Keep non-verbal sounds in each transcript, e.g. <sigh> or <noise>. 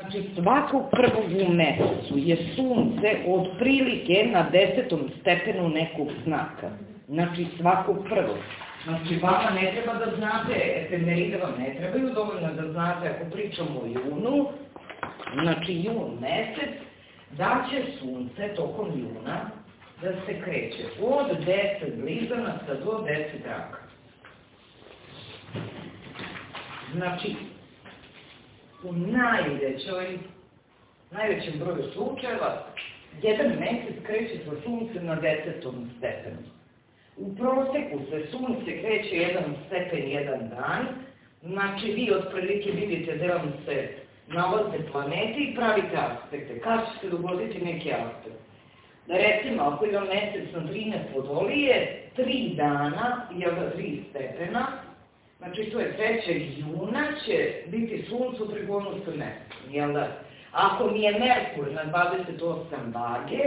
Znači, svakog prvog u mesecu je sunce otprilike na desetom stepenu nekog znaka. Znači, svakog prvog. Znači, vama ne treba da znate, efemeride vam ne trebaju, dovoljno da znate, ako pričamo o junu, znači jun mesec, da će sunce tokom juna da se kreće od 10 blizanaca do 10 raka. Znači, u najvećoj, najvećem broju slučajeva, jedan mesec kreće sa suncem na desetom stepenu. U proseku se sunce kreće jedan stepen, jedan dan, znači vi otprilike vidite da vam se nalaze planete i pravite aspekte. Kada će se dogoditi neki aspekt? Da recimo, ako ima mesec na 13 vodolije, 3 dana, jel da 3 stepena, znači to je 3. juna, će biti sunce u mesecu, jel da? Ako mi je Merkur na 28 vage,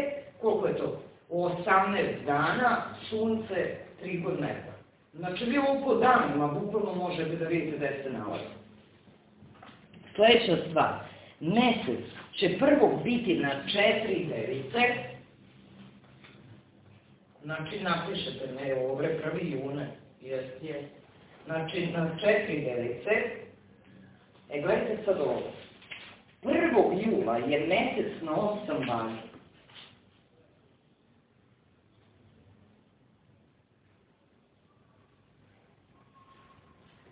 koliko je to? 18 dana, sunce, trigon Merkur. Znači vi ovo po danima bukvalno možete da vidite gde se nalazi. Sledeća stvar, mesec će prvo biti na četiri device, znači napišete me ovre prvi june, jest, jest. Znači na četiri device, e gledajte sad ovo, 1. jula je mesec na osam vagi.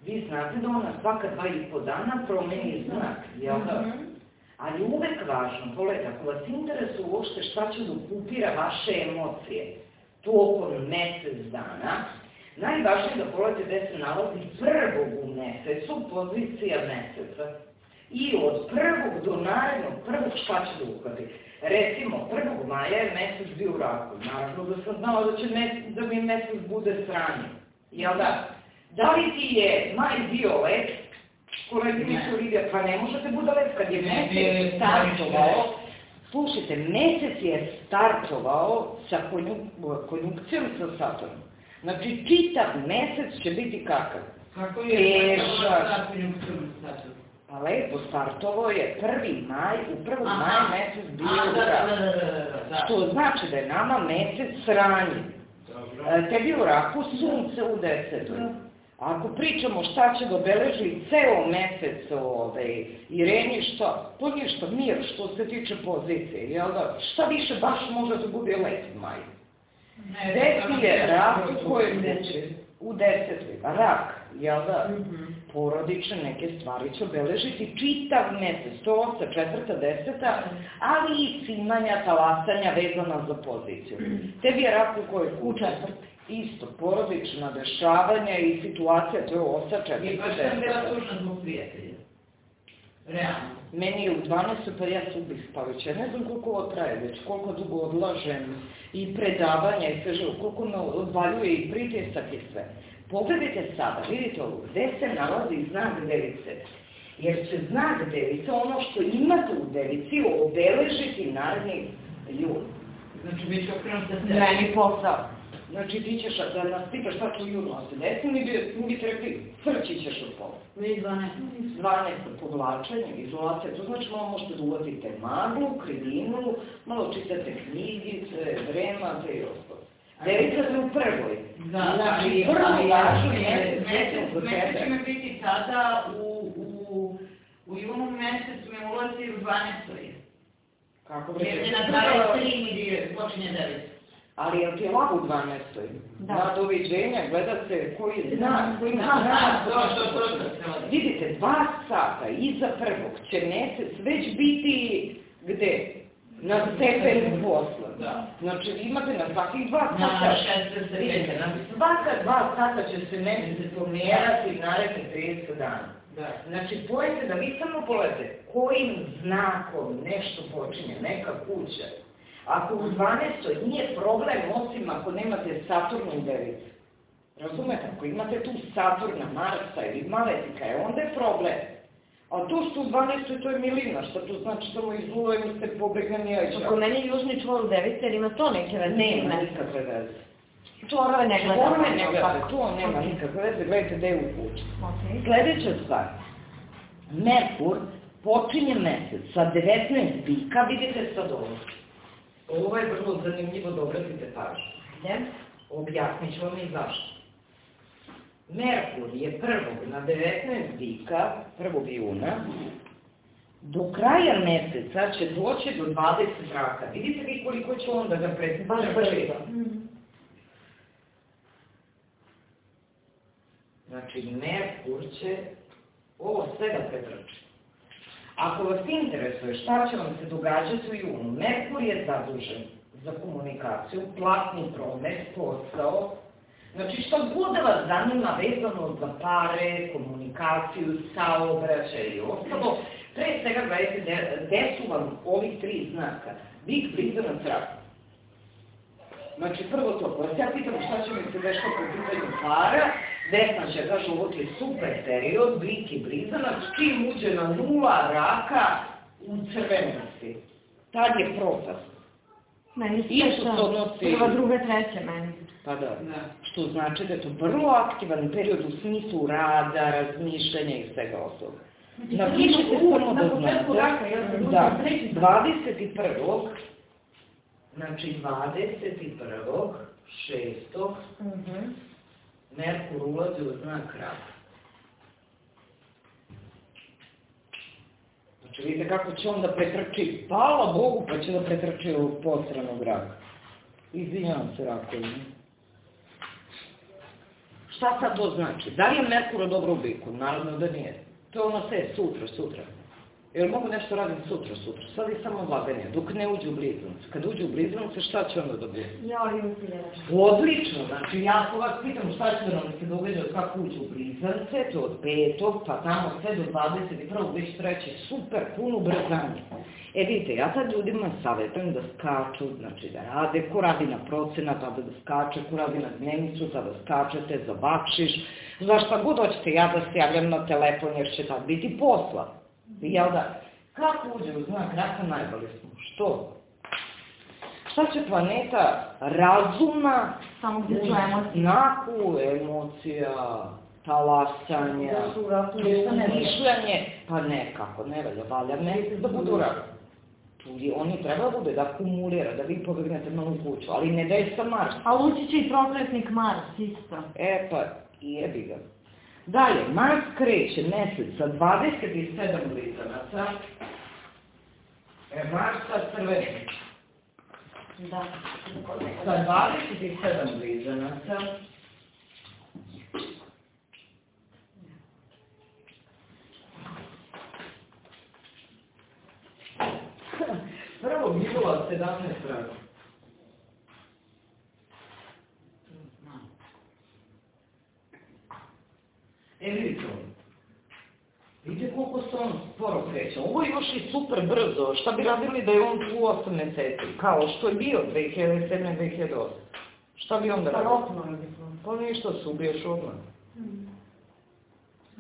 Vi znate da ona svaka dva i po dana promeni znak, jel da? Mm -hmm. Ali uvek važno, pogledajte, ako vas interesuje uopšte šta će da okupira vaše emocije tokom mesec dana, najvažnije da pogledate gde se nalazi prvog u mesecu, pozicija meseca. I od prvog do narednog, prvog šta će da uhvati. Recimo, 1. maja je mesec bio u raku. Naravno da sam znala da, će mesec, da mi mesec bude sranje. Jel da? Da li ti je maj bio lep, koleginicu Lidija, pa ne možete bude lep kad je mesec startovao, slušajte, mesec je startovao sa konjunkcijom sa Saturnom. Znači, čitav mesec će biti kakav? Kako je Saturnom? Pa lepo, startovao je 1. maj, u 1. maj mesec bio u da, raku. da, da, da, da. Što znači da je nama mesec sranje. E, tebi u raku sunce u desetoj. Ako pričamo šta će da obeleži ceo mesec ovaj, Ireni, šta? To ništa, mir što se tiče pozicije, jel da? Šta više baš može da bude lep maj? Desi je rak koji muči u desetoj, rak, jel da? Mm -hmm. Porodične neke stvari će obeležiti čitav mesec, to osta, četvrta, deseta, ali i cimanja, talasanja vezana za poziciju. Tebi je rak u kojoj U četvrti. Isto, porodična dešavanja i situacija, to je osta četvrta, I baš sam bila tužna zbog prijatelja. Realno. Meni je u 12. pa ja se ubih spavajuća. Ja ne znam koliko ovo traje već, koliko dugo odlažem i predavanja i sve živo, koliko me odvaljuje i pritisak i sve. Pogledajte sada, vidite ovo, gde se nalazi znak device. Jer će znak device, ono što imate u devici, obeležiti naredni jun. Znači, bit će okrenut sa sebe. Meni posao. Znači ti ćeš da nas pitaš šta će u junu se desi, mi bi, mi bi te rekli, crći ćeš od pola. Vi 12. 12 povlačenje, izolacija, to znači malo možete da uvatite maglu, krivinu, malo čitate knjigice, vremate i ostalo. Devica se u prvoj. Da, znači, ali, prvo važno je mesec, mesec će me biti sada u, u, u junu mesecu me ulazi u 12. Kako Jer bre? je na 23 mi počinje 9. Ali je ti lako u 12. Da. Na doviđenja, gleda se koji zna, koji Da, zna. da, to, to, to se ode. Vidite, dva sata iza prvog će mesec već biti gde? Na stepenu posla. Da. Znači, vi imate na svakih dva Na sata. 16 Vidite, na svaka dva sata će se mesec pomerati naredne 30 dana. Da. Znači, pojete da vi samo pogledate kojim znakom nešto počinje, neka kuća. Ako u 12. nije problem osim ako nemate Saturnu u devici. Razumete? Ako imate tu Saturna, Marsa ili Maletika, je onda je problem. A to što u 12. to je milina, što to znači samo izlujem ste pobegani jađa. Ako meni je južni čvor u devici, jer ima to neke veze? Nema nikakve veze. Čvorove ne gledam. Čvorove ne gledate, Pa, to nema nikakve veze, gledajte gde je u kući. Ok. Sledeća stvar. Merkur počinje mesec sa 19 bika, vidite sad ovo. Ovo je vrlo zanimljivo da obratite pažnju. Ajde. Objasnit ću vam i zašto. Merkur je prvog na 19 bika, 1. juna, do kraja meseca će doći do 20 raka. Vidite vi koliko će on da ga pretrči? Baš brzo. Znači, Merkur će ovo sve da pretrči. Ako vas interesuje šta će vam se događati u junu, Merkur je zadužen za komunikaciju, platni promet, posao, Znači, što god da vas zanima vezano za pare, komunikaciju, saobraćaj i ostalo, pre svega gledajte gde, su vam ovih tri znaka. Big, blizanac, rak. Znači, prvo to, pa ja pitam šta će mi se dešava po pitanju para, Vesna će kaže ovo ti je super period, blik i blizanac, čim uđe na nula raka, u crvenom si. Tad je propast. Meni se odnosi- Prva, druga, treća meni. Pa da. Da. Što znači da je to vrlo aktivan period u smislu rada, razmišljanja i svega ostalog. Napišite samo da znate. Da, 21. Znači 21. 6. Mhm. U znak raka. Znači vidite kako će on da pretrči, hvala Bogu, pa će da pretrči ovog posranog raka. Izvinjavam se rakovi. Šta sad to znači? Da li je Merkur dobro u biku? Naravno da nije. To je ono sve, sutra, sutra. Jer mogu nešto radim sutra, sutra. Sad je samo laganje, dok ne uđu u blizance. Kad uđu u blizance, šta će onda da bude? Ja, imam nešto. Odlično, znači ja ako vas pitam šta će da nam se događa od kako uđe u blizance, to od petog, pa tamo sve do 21. već treće, super, puno ubrzanje. E vidite, ja sad ljudima savjetujem da skaču, znači da rade, ko radi na procenat, da da skače, ko radi na dnevnicu, da da skačete, za bakšiš, za šta god hoćete, ja da se javljam na telefon jer će tad biti posla. Jel da? Kako uđe u znak raka najbolje smo? Što? Šta će planeta razuma Samo gdje emocije. znaku emocija, talasanja, Da u raku mišljanje, pa ne, kako ne valja, valja mesec da budu rak. Tu je, oni treba da bude, da akumulira, da vi pobegnete na ovu kuću, ali ne da je sa Mars. A ući će i prokretnik Mars, isto. E pa, jebi ga. Dalje, Mars kreće mesec sa 27 blizanaca, e, Mars sa crvenim, Da. sa 27 blizanaca, Prvo Milova 17 rada. E vidite ovo. Vidite koliko se on sporo kreće. Ovo je još i super brzo. Šta bi radili da je on tu 8 meseci? Kao što je bio 2007-2008. Šta bi onda Pa bismo. Pa ništa, se ubiješ odmah.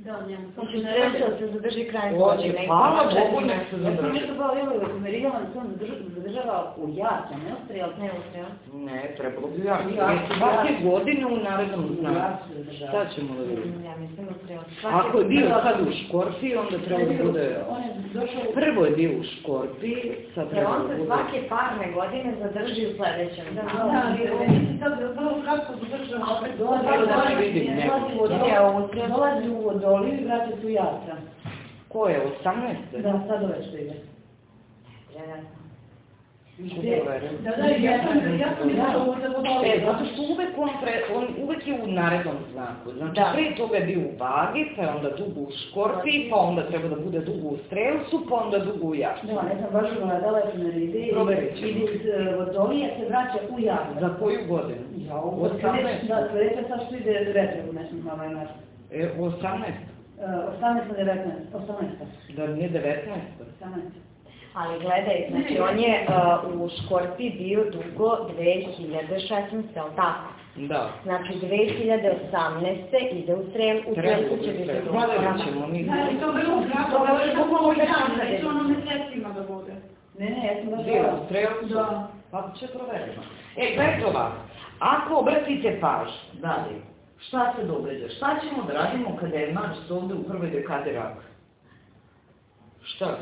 Da, njemu. Znači, treća da se zadrži kraj godine. hvala Bogu, nek se Ja sam zadrži. nešto bavila da Merijan se on zadrž- zadržava u jaca, ne ostrija, Ne uspio. Ne, trebalo bi ja. Ja, Jesi svake godine u narednom u znaku. zadržava. Šta ćemo da vidimo? Ja mislim uspio. Ako je bio sad u Škorpiji, onda treba da bude... On u... Prvo je bio u Škorpiji, sad Jer treba on da se bude... svake parne godine zadrži u sledećem. Da, da, on se sad vrlo kratko zadržava, opet dolazi, da u. Vodoliju, dolazi u Vodoliju i vraća se u jaca. Ko je, 18? Da, sad ove što ide. Ne. Da, da, ja sam, sam Vodoliju. E, zato što uvek on, pre, on uvek je u narednom znaku. Znači, Da. pre toga je bio u Vagi, pa je onda dugo u Škorpiji, pa onda treba da bude dugo u Strelcu, pa onda dugo u Jašu. Da, ne znam, baš gledala je Teneride i Proverit ćemo. ide iz e, Vodolije se vraća u jaca. Za koju godinu? Ja, ovo sledeće, da, sledeće sad što ide retro, nešto malo je naš. E, 18. Uh, 18 na 19, 18. Da nije 19. 18. Ali gledaj, znači on je uh, u Škorpiji bio dugo 2016. ali tako? Da. Znači 2018. ide u Strel, u Strelcu će biti drugo. Gledat ćemo mi. Da, i to vrlo kratko, To je vrlo bukvalno kratko, kratko. neće ono mesecima da bude. Ne, ne, ja sam baš Bio u? Da. Pa će proverimo. E, gledajte ovako. Ako obratite pažnju, dalje, šta se događa? Šta ćemo da radimo kada je Mars ovde u prvoj dekade raka? Šta?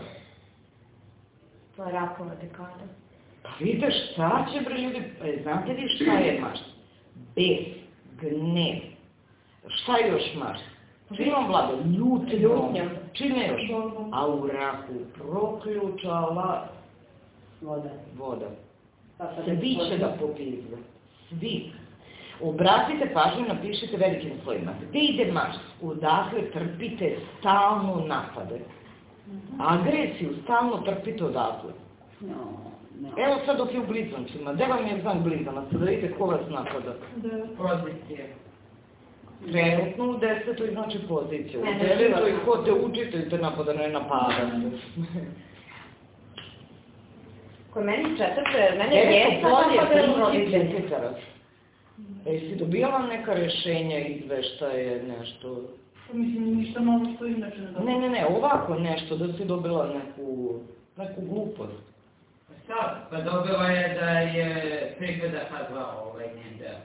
To je rakova dekada. Pa vidite šta će bre ljudi, e, znate vi šta je Mars? Bes, gnev. Šta je još Mars? Čimom vlada? Ljutnjom. Ljutnjom. Čime još? A u raku proključala Voda. voda. Pa sad Svi će da popizve. Svi. Obratite pažnju, napišite velikim slovima. Gde ide Mars? Odakle trpite stalno napade. Agresiju stalno trpite odakle. No, no. Evo sad dok je u blizancima, gde vam je znak blizanaca, da vidite ko vas napada. Pozicije. Trenutno u desetoj znači pozicija, u devetoj ne. ko te učitelj te napada, ne napada. Kod meni četvrte, mene Eto, je princip roditelji. Jupitera. E, si dobijala neka rešenja, izveštaje, nešto? Pa mislim, ništa novo što inače ne Ne, dobro. ne, ne, ovako nešto, da si dobila neku, neku glupost. Sad, pa dobila je da je pripada H2 ovaj njen deo.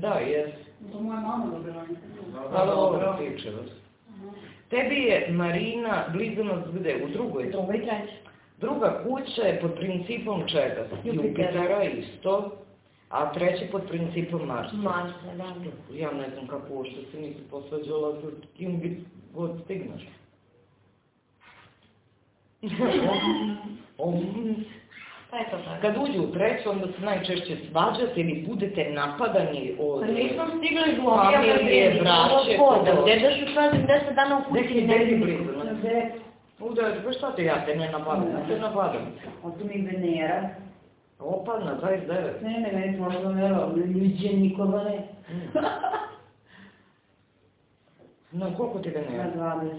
Da, jes. To moja mama dobila nekako. Da, dobro, tiče vas. Tebi je Marina blizanac gde? U drugoj? Drugo i treće. Druga kuća je pod principom čega? Jupitera. Jupitera isto, a treća pod principom Marsa. Marsa, da. Ja ne znam kako uopšte se nisi posvađala sa kim bi god stigneš. Om. Pa je to tako. Kad uđu u treću, onda se najčešće svađate ili budete napadani od... Pa nisam stigla iz Familije, Lomija, braće, to- Gde da se svađam 10 dana u kući Neki i ne neki vidim blizu. Uda, pa šta te ja te ne napadam, ja te napadam. Tu mi Venera. Opa, na 29. Ne, ne, meni smo Venera, ljuđe nikoga ne. Na koliko ti Na Venera? 20.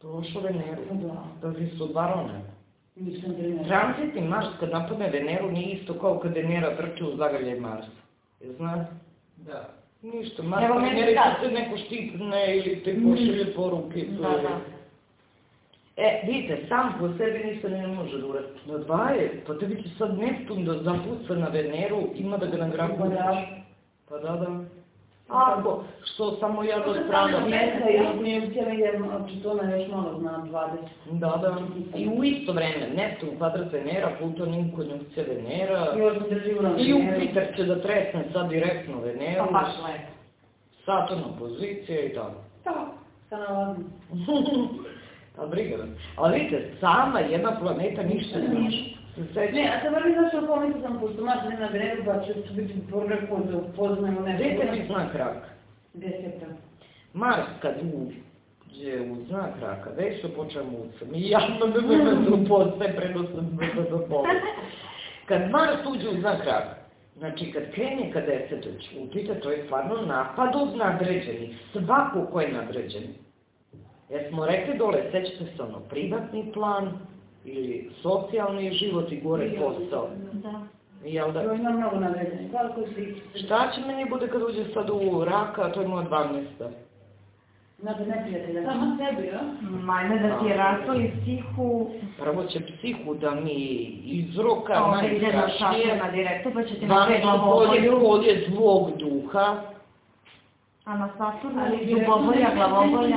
Prošlo Veneru. Da. Da ti su varone. Nisam 13. Transitni Mars kad napadne Veneru nije isto kao kad Venera trče u zagrljaj Marsa. Jel znaš? Da. Ništa, Mars Evo sad. se neko štipne ili te pošalje poruke. to Da, je- da. E, vidite, sam po sebi ništa ne može da uradi. Na dva je, pa tebi će sad Neptun da zapuca na Veneru, ima da ga nagrabi. Pa da. Pa da, da. Ako, što samo ja da stradam. Mesa i konjunkcija idem, Čitona još malo zna 20. Da, da. I u isto vreme, Neptun kvadrat Venera, Pluton in konjunkcija Venera, Još mi drži u i Jupiter će da tresne sad direktno Veneru, Pa baš lepo. Saturn opozicija i tako. Da, sa nalazim. <laughs> A briga vas. Ali vidite, sama jedna planeta ništa ne seća. Ne, a sad vrli zašto pomislio sam, pošto Mars ne na Veneru, pa će to biti program koji da upoznajmo nešto. Gde tebi znak raka? Deseta. Mars kad uđe u znak raka, već što počne mucam. I ja sam da me tu postaje prenosam da do povijek. Kad Mars uđe u znak raka, znači kad krene ka desetoj čutite, to je stvarno napad od nadređenih. Svako ko je nadređen. Jer smo rekli dole, sećate se ono, privatni plan ili socijalni život i gore posao. Da. Jel da? To nadređenih. Koliko si? Šta će meni bude kad uđe sad u raka, a to je moja 12. Znate, neprijatelja. Samo sebi, a? Majme da ti je rasoli psihu, Prvo će psihu da mi izroka onda ide na najstrašnije. šatrama direktno, pa će ti napraviti 12 polje, glavobolju, polje zlog duha. A na Saturnu Ali zubobolja, glavobolja.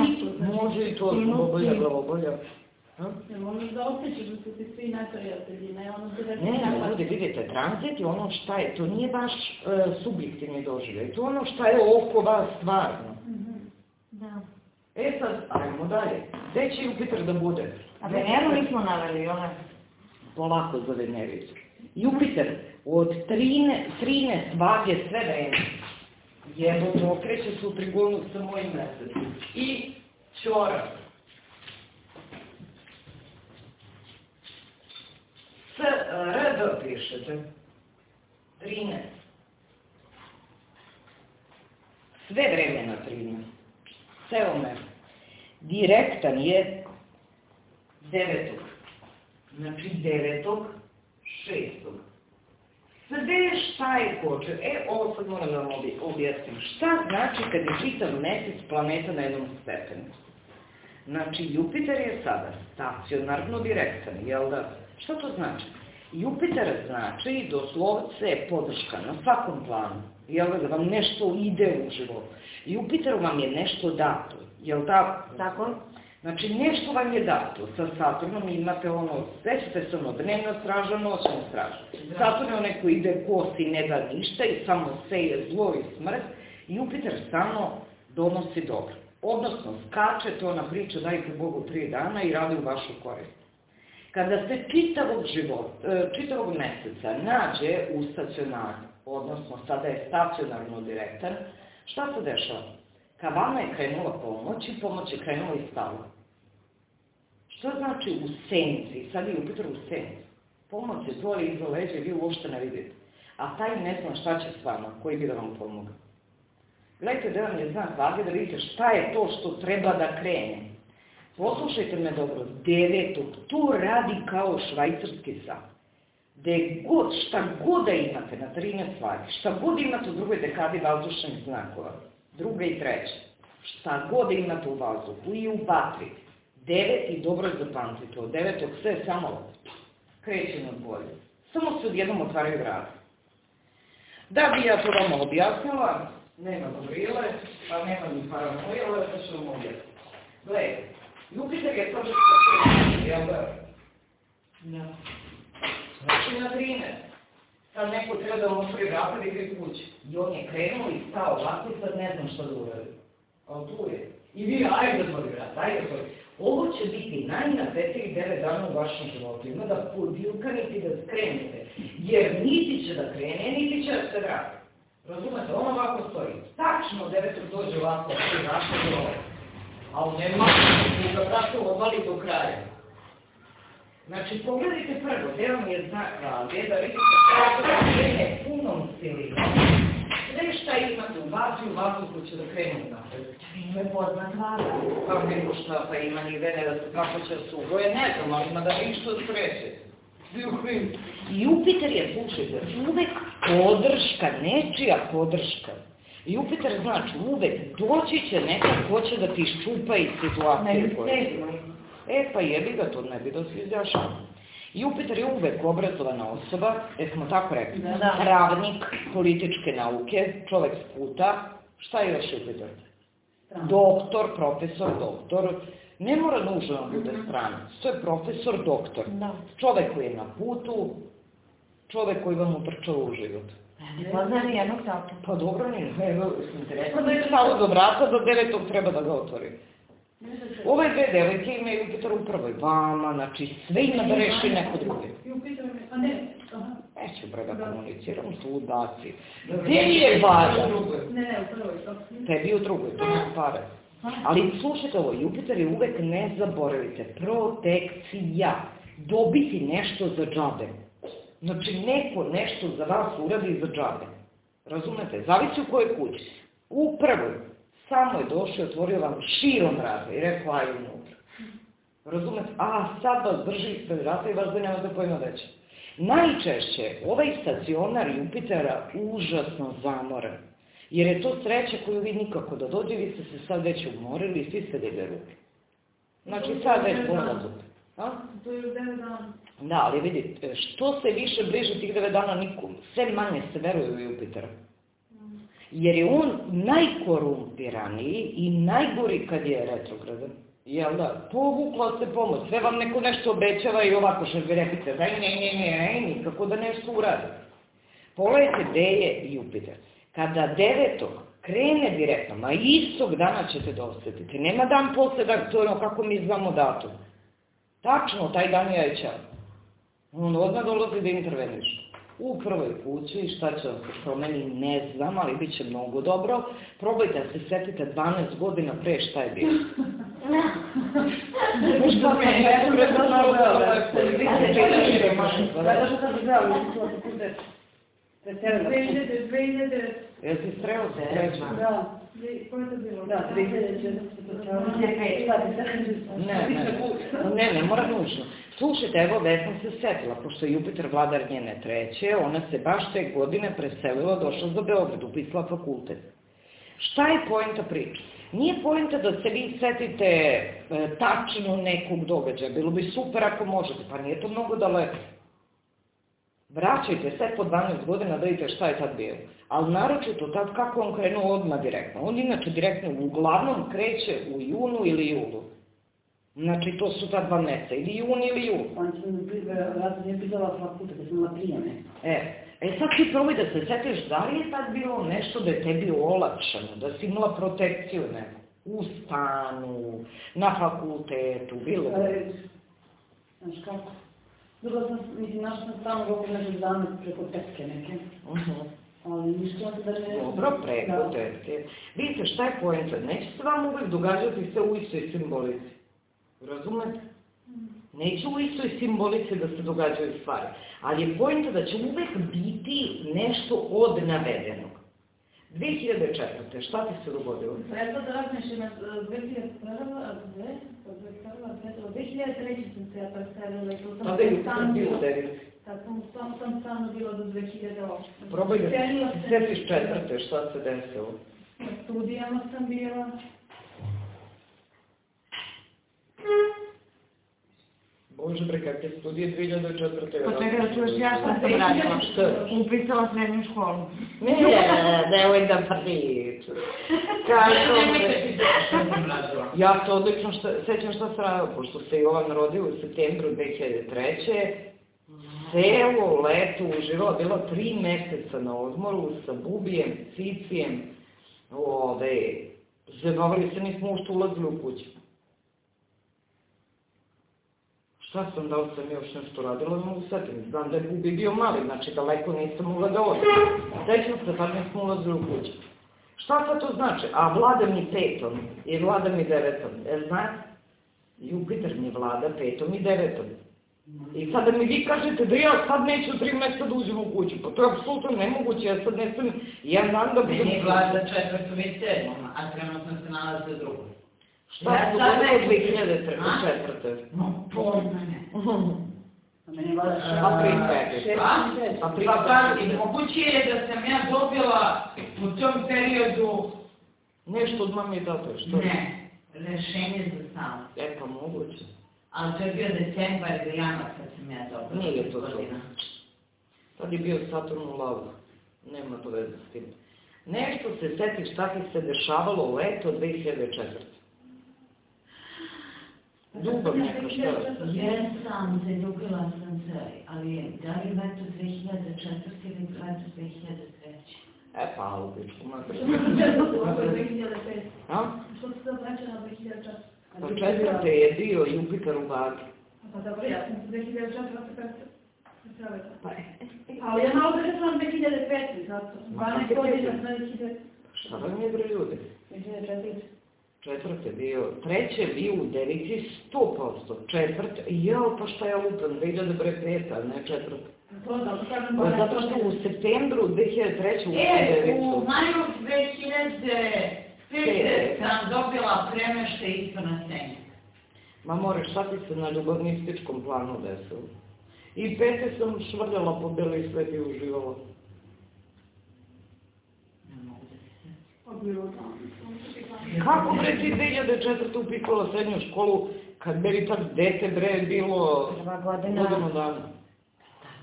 Može i to zlobolja, glavobolja. Ha? Ne možeš da osjećaš da su ti svi neprijatelji, ne ono da Ne, ne, ljudi, vidite, tranzit je ono šta je, to nije baš e, subjektivni doživljaj, to je ono šta je oko vas stvarno. Da. E sad, ajmo dalje. Gde će Jupiter da bude? A Veneru nismo naveli, ole. polako za Venericu. Jupiter od 13, 13 vage sve vreme. Jebo to okreće se u trigonu sa mojim mesecom. I čora. S, R, D pišete. 13. Sve vreme na 13. Ceo mesec. Direktan je devetog. Znači devetog, šestog. Sve šta je koče. E, ovo sad moram da vam objasnim. Šta znači kad je čitav mesec planeta na jednom stepenu? Znači, Jupiter je sada stacionarno direktan, jel da? Šta to znači? Jupiter znači doslovce podrška na svakom planu. Jel da, da vam nešto ide u životu. Jupiter vam je nešto dato, jel tako? Tako? Znači, nešto vam je dato. Sa Saturnom imate ono, sećate se ono, dnevna straža, noćna straža. Saturn je onaj koji ide kost i ne da ništa i samo seje zlo i smrt. Jupiter samo donosi dobro. Odnosno, skače to na priču dajte Bogu tri dana i radi u vašu korist. Kada se čitavog života, e, čitavog meseca nađe u stacionaru, odnosno sada je stacionarno direktan, šta se dešava? Ka vama je krenula pomoć i pomoć je krenula iz stava. Što znači u senci? Sad je Jupiter u senci. Pomoć je tvori iza leđa i vi uopšte ne vidite. A taj ne zna šta će s vama, koji bi da vam pomoga. Gledajte da vam je znak vage da vidite šta je to što treba da krene. Poslušajte me dobro, devetog, tu radi kao švajcarski sat. De god, šta god da imate na 13 vagi, šta god imate u drugoj dekadi vazdušnih znakova, druga i treća, šta god da imate u vazduhu i u vatri, devet i dobro je zapamtite, od devetog sve samo kreće na bolje. Samo se odjednom otvaraju vrata. Da bi ja to vam objasnila, nema Gavrile, pa nema ni paranoja, pa ću vam objasniti. Gledajte, Jupiter je to što se jel da? Da. Znači na 13. Sad neko treba da vam otvori vrata da ide kuće. I on je krenuo i stao ovako i sad ne znam šta da uradi. Ali tu je. I vi, ajde da otvori vrata, ajde da otvori. Ovo će biti najnapetiji 9 dana u vašem životu. Ima da podilkanite i da skrenete. Jer niti će da krene, niti će da se vrati. Razumete, ono ovako stoji. Tačno devetog dođe ovako, svi naše groje. A u nema, da tako odvali do kraja. Znači, pogledajte prvo, gde vam je znak da vidite kako da krene punom silinom. Imate u vazduhu će da krenu napred. To je poznat vaga. Pa nego šta, pa ima ni Venera, kako će se ugoje, ne znam, ali ima da ništa sreće. Jupiter je, slušajte, uvek podrška, nečija podrška. Jupiter znači uvek doći će nekad ko će da ti ščupa iz situacije koje E pa jebi ga, to ne bi da se izjašao. Jupiter je uvek obrazovana osoba, jer smo tako rekli, da, da. pravnik političke nauke, čovek s puta, šta je još Jupiter? Doktor, profesor, doktor, ne mora nužno da bude stranac, to je profesor, doktor. Da. Čovek koji je na putu, čovek koji vam utrčava u život. Ne pozna ni jednog sata. Pa dobro, nije, evo, interesno da je stalo do vrata, do devetog treba da ga otvori. Ove dve devojke imaju Jupiter u prvoj vama, znači sve ima da reši neko drugi. A ne. Neću bre da komuniciram s ludaci. Gde je vaga? Ne, ne, u prvoj. Tebi u drugoj, to nema pare. Ali slušajte ovo, Jupiter je uvek, ne zaboravite, protekcija. Dobiti nešto za džabe. Znači, neko nešto za vas uradi za džabe. Razumete? Zavisi u kojoj kući. U prvoj. Samo je došao i otvorio vam širom vrata i rekao, aj unutra. Razumete? A sad vas drži ispred vrata i vas da nemate pojma veće. Najčešće ovaj stacionar Jupitera užasno zamoran. Jer je to sreća koju vi nikako da dođe, vi ste se sad već umorili i svi ste digli ruke. Znači sad već polazut. A? To je još 9 dana. Da, ali vidite, što se više bliže tih 9 dana nikom, sve manje se veruje u Jupitera. Jer je on najkorumpiraniji i najgori kad je retrogradan. Jel da? Povukla se pomoć, sve vam neko nešto obećava i ovako rekite, daj ne, ne, ne, ne, nikako da nešto uradi. Pogledajte gde je Jupiter. Kada devetog krene direktno, ma istog dana ćete da osetiti. Nema dan posle da to je ono kako mi znamo datum. Tačno, taj dan je već On odmah dolazi da interveniš. U prvoj kući, šta će vam se promeni, ne znam, ali bit će mnogo dobro. Probajte da se setite 12 godina pre šta je bilo. Što me je predano da se Zato što sam gledala, mislila da bude preterana. 2000, 2000, Jel ti streo se treća? da? Da, 2000. Ne, ne, šta ti se Ne, ne, ne, ne mora nužno. Slušajte, evo Vesna se setila, pošto je Jupiter vladar njene treće, ona se baš te godine preselila, došla do Beograda, upisala fakultet. Šta je pojenta priče? Nije pojenta da se vi setite e, tačno nekog događaja, bilo bi super ako možete, pa nije to mnogo daleko. Vraćajte se po 12 godina da vidite šta je tad bilo. Ali naročito tad kako on krenuo odmah direktno. On inače direktno uglavnom kreće u junu ili julu. Znači, to su ta dva meseca, ili jun ili jul. On će mi pitala fakultet, da sam imala prijeme. E, e sad ti probaj da se setiš, da li je tad bilo nešto da je tebi olakšano, da si imala protekciju neku, u stanu, na fakultetu, bilo? E, Znaš kako? Dobila sam, mislim, našla sam stalno roku nekog dana preko tetke neke, Uh -huh. ali ništa da ne... Dobro, preko Da. tetke. Vidite, šta je poenta? Neće se vam uvek događati sve u istoj simbolici. Razumete? Neće u istoj simbolici da se događaju stvari. Ali je pojenta da će uvek biti nešto od navedenog. 2004. šta ti se dogodilo? Pa ja sad razmišljam, e, 2001, 2001, 2003 sam se ja preselila i tu sam Tada je stalno bio bila. u. Tad sam, sam, sam stalno bila do 2008. Probaj da se sam setiš četvrte, šta se desilo. Na studijama sam bila. Bože bre, kakve studije 2004. Pa čekaj da čuješ ja šta sam radila. Upisala srednju školu. Ne, nemoj da. Kako bre? Ja se odlično šta, sećam šta sam radila, pošto se Jovan rodio u septembru 2003. Celo leto uživao, bilo tri meseca na odmoru sa Bubijem, Cicijem, ove, zabavili se, nismo ušte ulazili u kuću. Šta sam, da li sam još nešto radila, mogu setim. Znam da Bubi bio mali, znači daleko nisam mogla da odem. Sećam se, tad nismo ulazili u kuću. Šta sad to znači? A vlada mi petom i vlada mi devetom. E, znate? Jupiter mi vlada petom i devetom. I sada mi vi kažete da ja sad neću tri mjeseca da uđem u kuću. Pa to je apsolutno nemoguće, ja sad ne sam, ja znam da budem... Meni je vlada četvrtom i sedmom, a trenutno se nalazi u drugom. Šta se sad dogodilo ne- 2004. A? četvrte? No, pojma ne. A meni je šest. Pa pripeti. Šest Pa? Pa Pa moguće je da sam ja dobila u tom periodu, Nešto od mame i tate, što? ne, rešenje za stan. E pa moguće. Ali to je bio decembar ili januar kad sam ja dobila. Nije to to. Tad je bio Saturn u lavu. Nema to veze s tim. Nešto se setiš šta ti se dešavalo leto 2004. Ljubav neka šta? Jesam, zaljubila sam se, ali da li leto 2004 ili leto 2003? E pa, u pičku mater. 2005. A? Što se to vraća na 2004? Pa četvrte je bio Jupiter u vagi. Pa dobro, ja sam se 2004 opet preselila. Pa, Ali ja malo da sam 2005, zato. Ma, 12 kako godina sam 2005. šta vam je bre ljudi? 2004. Četvrte bio, treće bio u devici 100%, četvrte, jao pa šta ja lupam, 2005, a ne četvrte. To da, zato što u septembru 2003. u E, u maju 2005 sam dobila premešte isto na senju. Ma more, šta ti se na ljubavnističkom planu desilo? I pete sam švrljala po beli svet i uživala. Ne mogu da se Kako bre ti 2004. upisala srednju školu, kad meni tad dete bre bilo Prva godina. godinu dana? Da,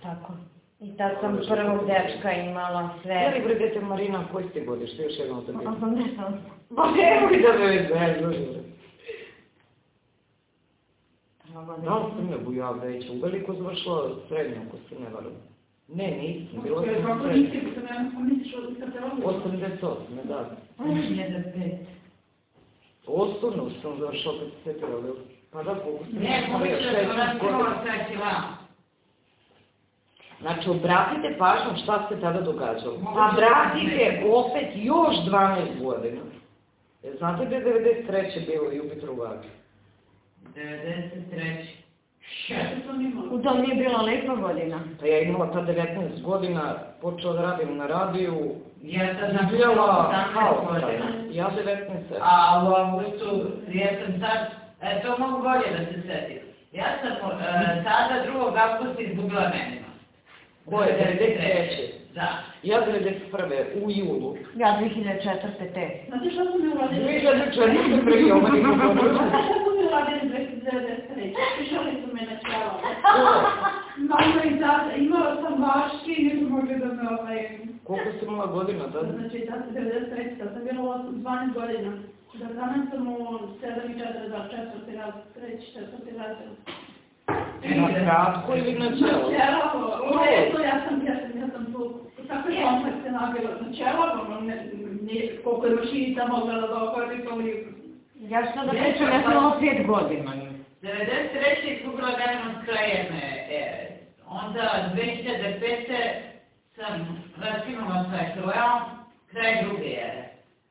tako. I tad sam prvog dečka imala Je sve. li bre dete Marina, koji ste godište, još jednom da vidim? 88. Pa nemoj da me. Prva Da li sam je buja već, u veliko završila srednju, ako se ne varam. Ne, nisam, bila sam Kako srednja. nisi, sam ja misliš od odlučila? 88, da. 2005. Osnovnu sam završila kad se ali... Pa da, koliko sam Ne, imala, pomislila sam godina. sa Kilama. Znači, obratite pažnju šta se tada događalo. Pa da vratite ne. opet još 12 godina. Znate da je 93. bilo Jupiter u vagi? 93. Šta? U tom nije bila lepa godina. Pa ja imala ta 19 godina, počela da radim na radiju, Ja sam 18 haos. godina. Ja 19. A u augustu, ja sam sad, e, to mogu bolje da se setim. Ja sam e, tada 2. augusta izgubila menima. Ko je 93. Da. Ja 91. u julu. Ja 2004. te. Znate što sam mi uradila? 2004. pre Kokonović. Šta sam mi uradila 2093? Prišali su me na čelo. Malo i tada, imala sam vaške i nisu mogli da me ovaj... Koliko si imala godina tada? Znači, tada 93, tada sam bila u 8, 12 godina. Da danas sam u 7 i 4 za četvrti raz, treći, četvrti razred. Na kratko ili na čelo? Ćelavo, u redu, ja sam, ja sam, ja sam tu, tako je kompleks se nabila, na ćelavo, ne, ne, koliko je mašinica mogla da dohvati, toliko. Ja što da pričam, ja sam imala pet godina. 93. izgubila gajenost krajem ere. Onda 2005. sam raskinula sa ekrojom, kraj druge ere.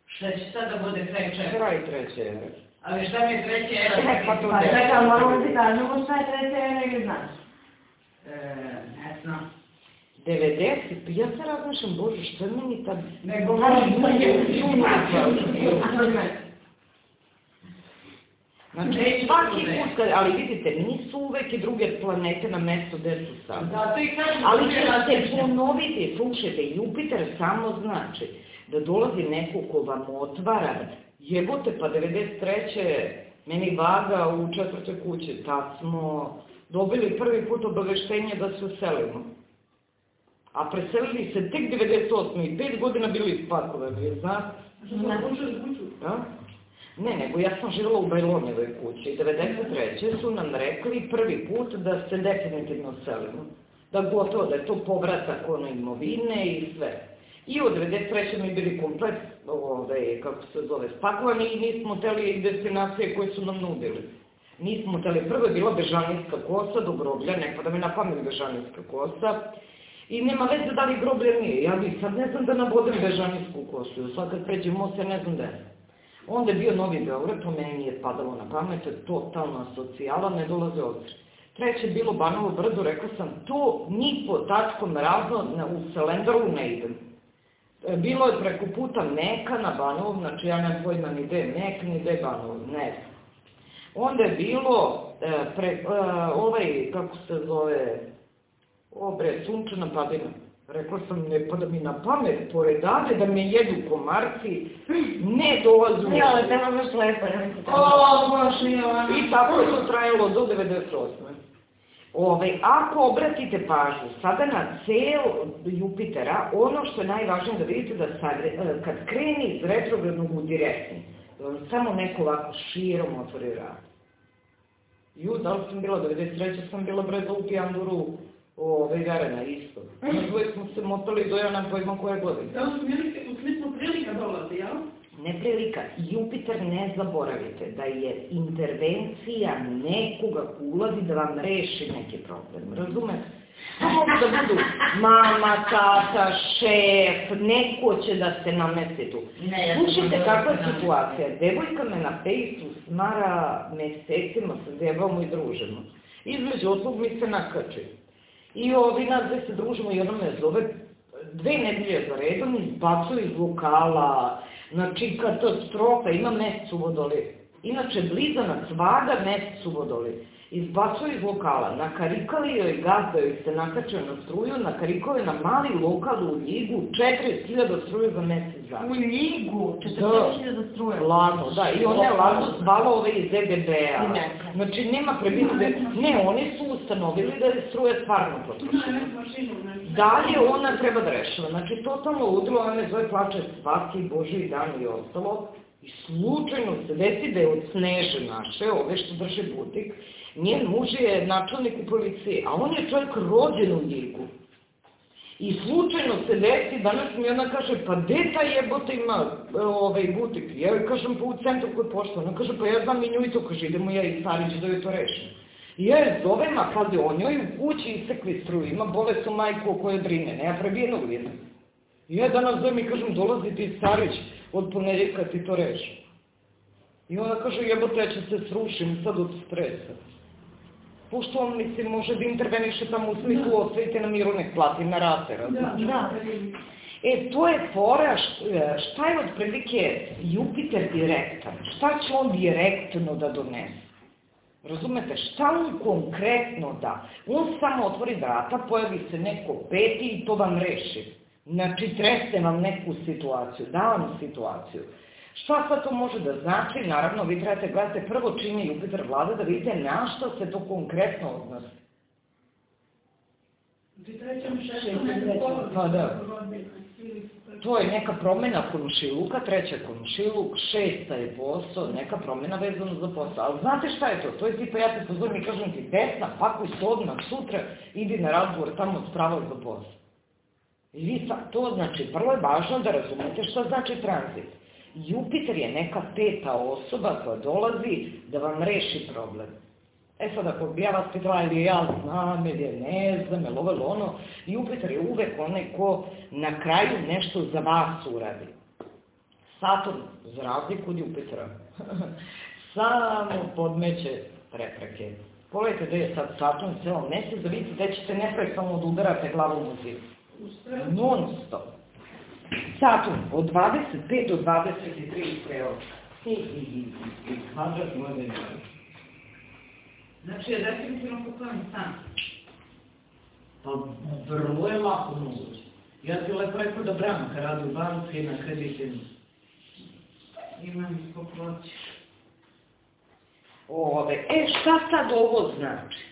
Šta će sad da bude kraj čega? Kraj treće ere. Ali šta mi je treća era? E, pa to Pa ne. čekaj, moramo da ti kažemo šta je treća era ili znaš. E, ne znam. 90, pa ja se razmišljam, Bože, što je meni tad... Ne govorim sa Znači, svaki put, kad, ali vidite, nisu uvek i druge planete na mesto gde su sad. Zato i kažem, Ali da će se ponoviti, slušajte, Jupiter samo znači da dolazi neko ko vam otvara, jebote, pa 93. meni vaga u četvrtoj kući, tad smo dobili prvi put obaveštenje da se uselimo. A preselili se tek 98. i pet godina bili spakovani, znate? Što smo odlučili kuću? A? Ne, nego ja sam živjela u Bajlonjevoj kući i 93. su nam rekli prvi put da se definitivno selimo. Da gotovo, da je to povratak ono imovine i sve. I od 93. mi bili komplet, ove, kako se zove, spakovani i nismo teli destinacije koje su nam nudili. Nismo teli, prvo je bila Bežanijska kosa do groblja, ne pada mi na pamet Bežanijska kosa. I nema veze da li groblje nije, ja bi sad ne znam da nabodem Bežanijsku kosu, sad kad pređem most, ja ne znam da je. Onda je bio Novi Beograd, to meni nije padalo na pamet, to je totalna socijala, ne dolaze obzir. Treće je bilo Banovo brdo, rekao sam, to ni po tačkom razno na, u Selendaru ne idem. E, Bilo je preko puta Meka na Banovom, znači ja nemam pojma ni gde je Mek, ni gde je ne znam. Onda je bilo e, pre, e, ovaj, kako se zove, obre, sunčana padina. Rekla sam, ne pada mi na pamet, pored Ade, da me jedu komarci, ne dolazu. Ja, ali tema baš lepa, ja mislim. O, baš nije ono. I tako je to trajalo do 98. Ove, ako obratite pažnju sada na cel Jupitera, ono što je najvažnije da vidite da sad, e, kad kreni iz retrogradnog u direktni, da vam samo neko ovako širom otvori rad. Ju, da li sam bila 93. sam bila bre za upi Anduru ove, Garena isto. Na uvek smo se motali do ja nam pojma koje godine. Da li u smislu prilika dolazi, jel? Neprilika. Jupiter ne zaboravite da je intervencija nekoga ko ulazi da vam reši neki problem. Razumete? To mogu da budu mama, tata, šef, neko će da se namesti tu. Ne, ja Slušajte bila kakva je na- situacija. Devojka me na fejsu smara mesecima, se zjebamo i družimo. Između oslog mi se nakači. I ovi nas gde se družimo i ona me zove dve nedelje za redom izbacuju iz lokala, znači katastrofa, ima mesec u vodoli. Inače, blizanac vaga mesec u vodoli. Izbacuju iz lokala, nakarikali joj gazda joj se nakačio na struju, nakarikao je na mali lokal u Ljigu, 40.000 struju za mesec dana. U Ligu, Da. 40.000 struje. Lano, da, i ona je Lano zvala ove iz EBB-a. Znači, nema prebitne, ne, oni su ustanovili da je struje stvarno potrošena. znači. Dalje ona treba da rešava. Znači, totalno ludilo, ona me zove plače svaki boži dan i ostalo. I slučajno se desi da je od Sneže naše, ove što drže butik, njen muž je načelnik u policiji, a on je čovjek rođen u Ljigu. I slučajno se desi, danas mi ona kaže, pa gde ta jebote ima ovaj butik? Ja joj kažem, pa u centru kod pošta. Ona kaže, pa ja znam i nju i to, kaže, idemo ja i Starić da joj to rešim. I ja je zovem, a pazi, on joj u kući isekli struju, ima bolesnu majku o kojoj brine, nema prebijenog vina. I ja danas zovem i kažem, dolazi ti Starić, od ponedjeljka ti to reši. I ona kaže, jebote, ja ću se srušim sad od stresa. Pošto on, mislim, može da interveniše tamo u smislu osvojite na miru, nek plati na rate, Da, razumiješ? da. E, to je fora, št- šta je otprilike Jupiter direktan? Šta će on direktno da donese? Razumete, šta on konkretno da? On samo otvori vrata, pojavi se neko peti i to vam reši. Znači, tresne vam neku situaciju, da vam situaciju. Šta sad to može da znači? Naravno, vi trebate gledate prvo čini Jupiter vlada da vidite na što se to konkretno odnosi. Polovinu. Pa da. To je neka promjena komšiluka, treća komšiluk, šesta je posao, neka promjena vezana za posao. Ali znate šta je to? To je tipa ja te pozovem i kažem ti desna, pakuj se odmah sutra, idi na razgovor tamo spravo za posao. I vi sa, to znači, vrlo je važno da razumete šta znači tranzit. Jupiter je neka peta osoba koja dolazi da vam reši problem. E sad, ako bi ja vas pitala ili ja znam, ili ne znam, ili ovo ili ono, Jupiter je uvek onaj ko na kraju nešto za vas uradi. Saturn, za razliku od Jupitera, <laughs> samo podmeće prepreke. Pogledajte gde je sad Saturn celo mesec, da vidite gde ćete neprestano da udarate glavom u zid. Non stop. Saturn, od 25 do 23 strela. I, i, i, i, i, kvadrat moje denari. Znači, ja definitivno kupujem stan. Pa vrlo je lako moguće. Ja ti lepo rekao da Branka radi u banci na kreditima. Imam ko proći. Ove, e, šta sad ovo znači?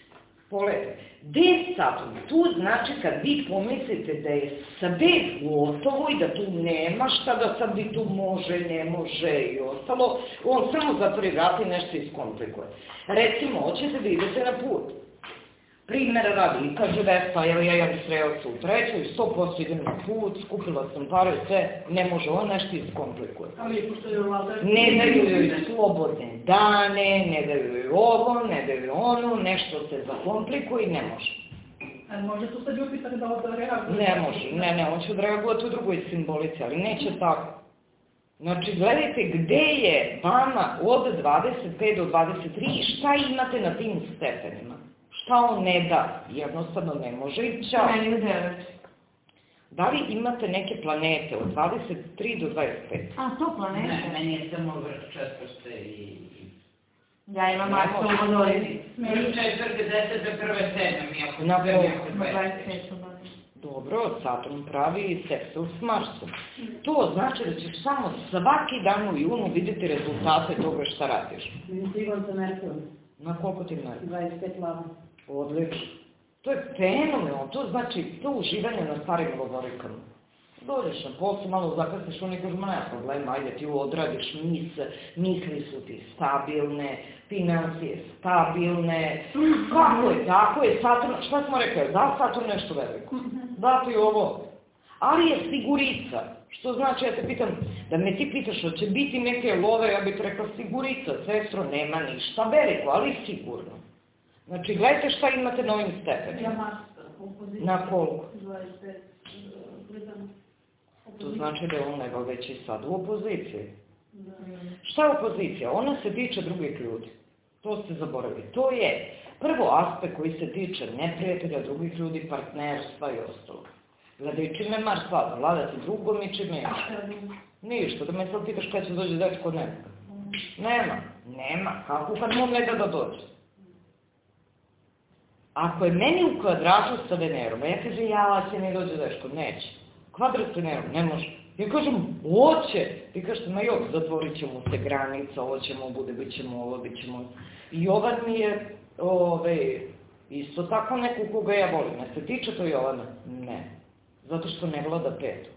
Pogledajte, Saturn? Tu znači kad vi pomislite da je sve gotovo i da tu nema šta, da sad vi tu može, ne može i ostalo, on samo zatvori vrata i nešto iskomplikuje. Recimo, hoćete da idete na put. Primera radi, i kaže Vespa, evo ja imam sreo u trećoj, 100% idem na put, skupila sam pare, sve, ne može, on nešto iskomplikuje. Ali pošto je vlada... Ne daju joj slobodne dane, ne daju joj ovo, ne daju joj ono, nešto se zakomplikuje i ne može. A može tu sad Jupiter da odreaguje? Ne može, ne, ne, on će odreagovati u drugoj simbolici, ali neće tako. Znači, gledajte gde je vama od 25 do 23 i šta imate na tim stepenima. Šta on ne da, jednostavno ne može i čao. Meni u. Da li imate neke planete od 23 do 25? A, to planete? Ne, meni je samo vrh četvrste i... Ja imam Marsa u Vodolini. Vrh četvrte, desete, prve, sedam, iako Na sve koliko? jako Na dvadeset. 25 godina. Dobro, Saturn pravi seksul s Marsom. To znači da ćeš samo svaki dan u junu vidjeti rezultate toga šta radiš. Trigon sa Merkurom, Na koliko ti meri? 25 lava. Odlično. To je fenomenalno, to znači to uživanje na starim govorikama. Dođeš na poslu, malo zakasniš, oni kažu, ma nema problema, ajde ti odradiš mis, misli su ti stabilne, financije stabilne, kako je, tako je, Saturn, šta smo rekli, da Saturn nešto veliko, da ti ovo, ali je sigurica, što znači, ja te pitam, da me ti pitaš, hoće biti neke love, ja bih rekla sigurica, sestro, nema ništa veliko, ali sigurno. Znači, gledajte šta imate na ovim Ja stepenima. U poziciji. Na koliko? 25. Gledam. To znači da je on nego već i sad u opoziciji. Da. Šta je opozicija? Ona se tiče drugih ljudi. To ste zaboravili. To je prvo aspekt koji se tiče neprijatelja, drugih ljudi, partnerstva i ostalo. Gledaj, čime Mars vlada? Vladati drugom i čime još? Ništa, da me sad pitaš kada će dođe dečko nekoga. Nema, nema. Kako kad mu ne da dođe? Ako je meni u kvadratu sa Venerom, a ja kažem, ja će ne dođe dečko, neće. Kvadrat sa Venerom, ne može. Ja kažem, hoće. Ti kažete, ma jok, zatvorit ćemo se granica, hoćemo, bude, bit ćemo ovo, bit ćemo... Jovan mi je, ove, isto tako neko koga ja volim. Ne se tiče to Jovana? Ne. Zato što ne vlada petom.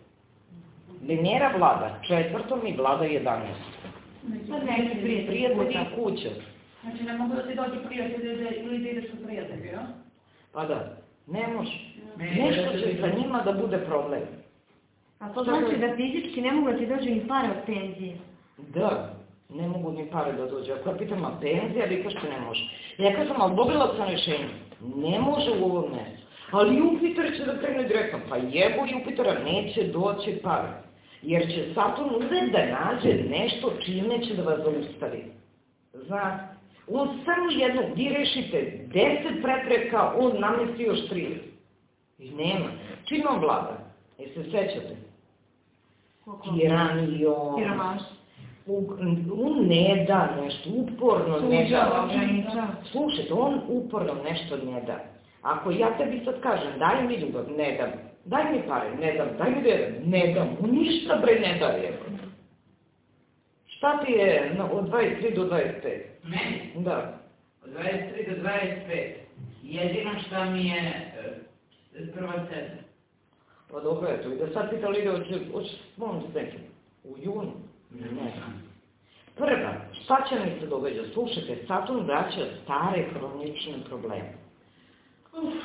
Venera vlada četvrtom i vlada jedanest. Sad neki prijatelj. Prijatelji kuća. Znači ne mogu da ti dođu prijatelji da- ili da ideš u prijatelji, ja? Pa da, ne može. Ne, Nešto će sa njima da bude problem. A to znači da fizički ne mogu da ti dođu ni pare od penzije. Da, ne mogu ni pare da dođe. Ako ja pitam, a penzija, vi kažete ne može. Ja kažem, ali dobila sam rješenje. Ne može u ovom mjestu. Ali Jupiter će da krene direktno. Pa jebo Jupitera, neće doći pare. Jer će Saturn uvek da nađe nešto čime će da vas zaustavi. Znate? On samo jedno, vi rešite deset prepreka, on namesti još tri. I nema. Čim on vlada? Jeste se sećate? Tiranijom. Siromaš. U- On ne da nešto, uporno ne Suđa, da. Slušajte, on uporno nešto ne da. Ako ja tebi sad kažem, daj mi ljubav, ne dam. Daj mi pare, ne dam. Daj mi vjeru, ne dam. On ništa bre ne da je. Šta ti je no, od 23 do 25? Meni, Da. od 23 do 25, jedino što mi je e, prva sedma. Pa dobro, eto, i da sad pita Lida, hoće, hoće spomenu s nekim. U junu? Ne znam. Prva, šta će mi se događa? Slušajte, Saturn vraća stare hronične probleme.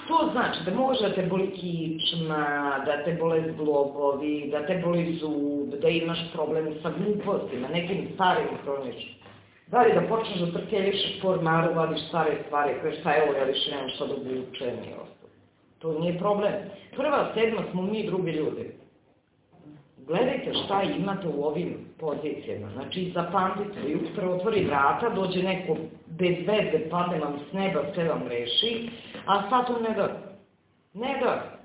To znači da može da te boli kičma, da te bole zglobovi, da te boli zub, da imaš problem sa glupostima, nekim starim hroničnim. Da li da počneš da trkeljiš formaru, vadiš stare stvari, koje šta je ovo, ja više nemam šta da obučem i ostalo. To nije problem. Prva sedma smo mi drugi ljudi. Gledajte šta imate u ovim pozicijama. Znači, zapamtite, jutro otvori vrata, dođe neko bez veze, padne vam s neba, sve vam reši, a Saturn ne da. Ne da.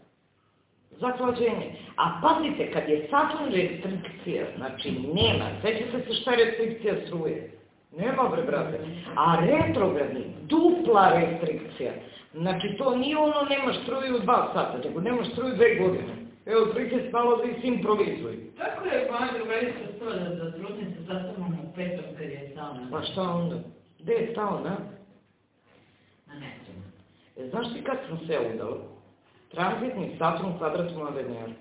Zaklađenje. A pazite, kad je Saturn restrikcija, znači nema, svećate se šta je restrikcija struje. Nema bre, brate. A retrogradni, dupla restrikcija. Znači, to nije ono nema struju dva sata, nego nema struju dve godine. Evo, prike spalo da ih improvizuj. Tako je moja drugarica stala da, trudnica zastavamo u petom kad je na... Pa šta onda? Gde je stao, na? Na netom. E, znaš ti kad sam se udala? Tranzitni Saturn kvadrat moja Venera.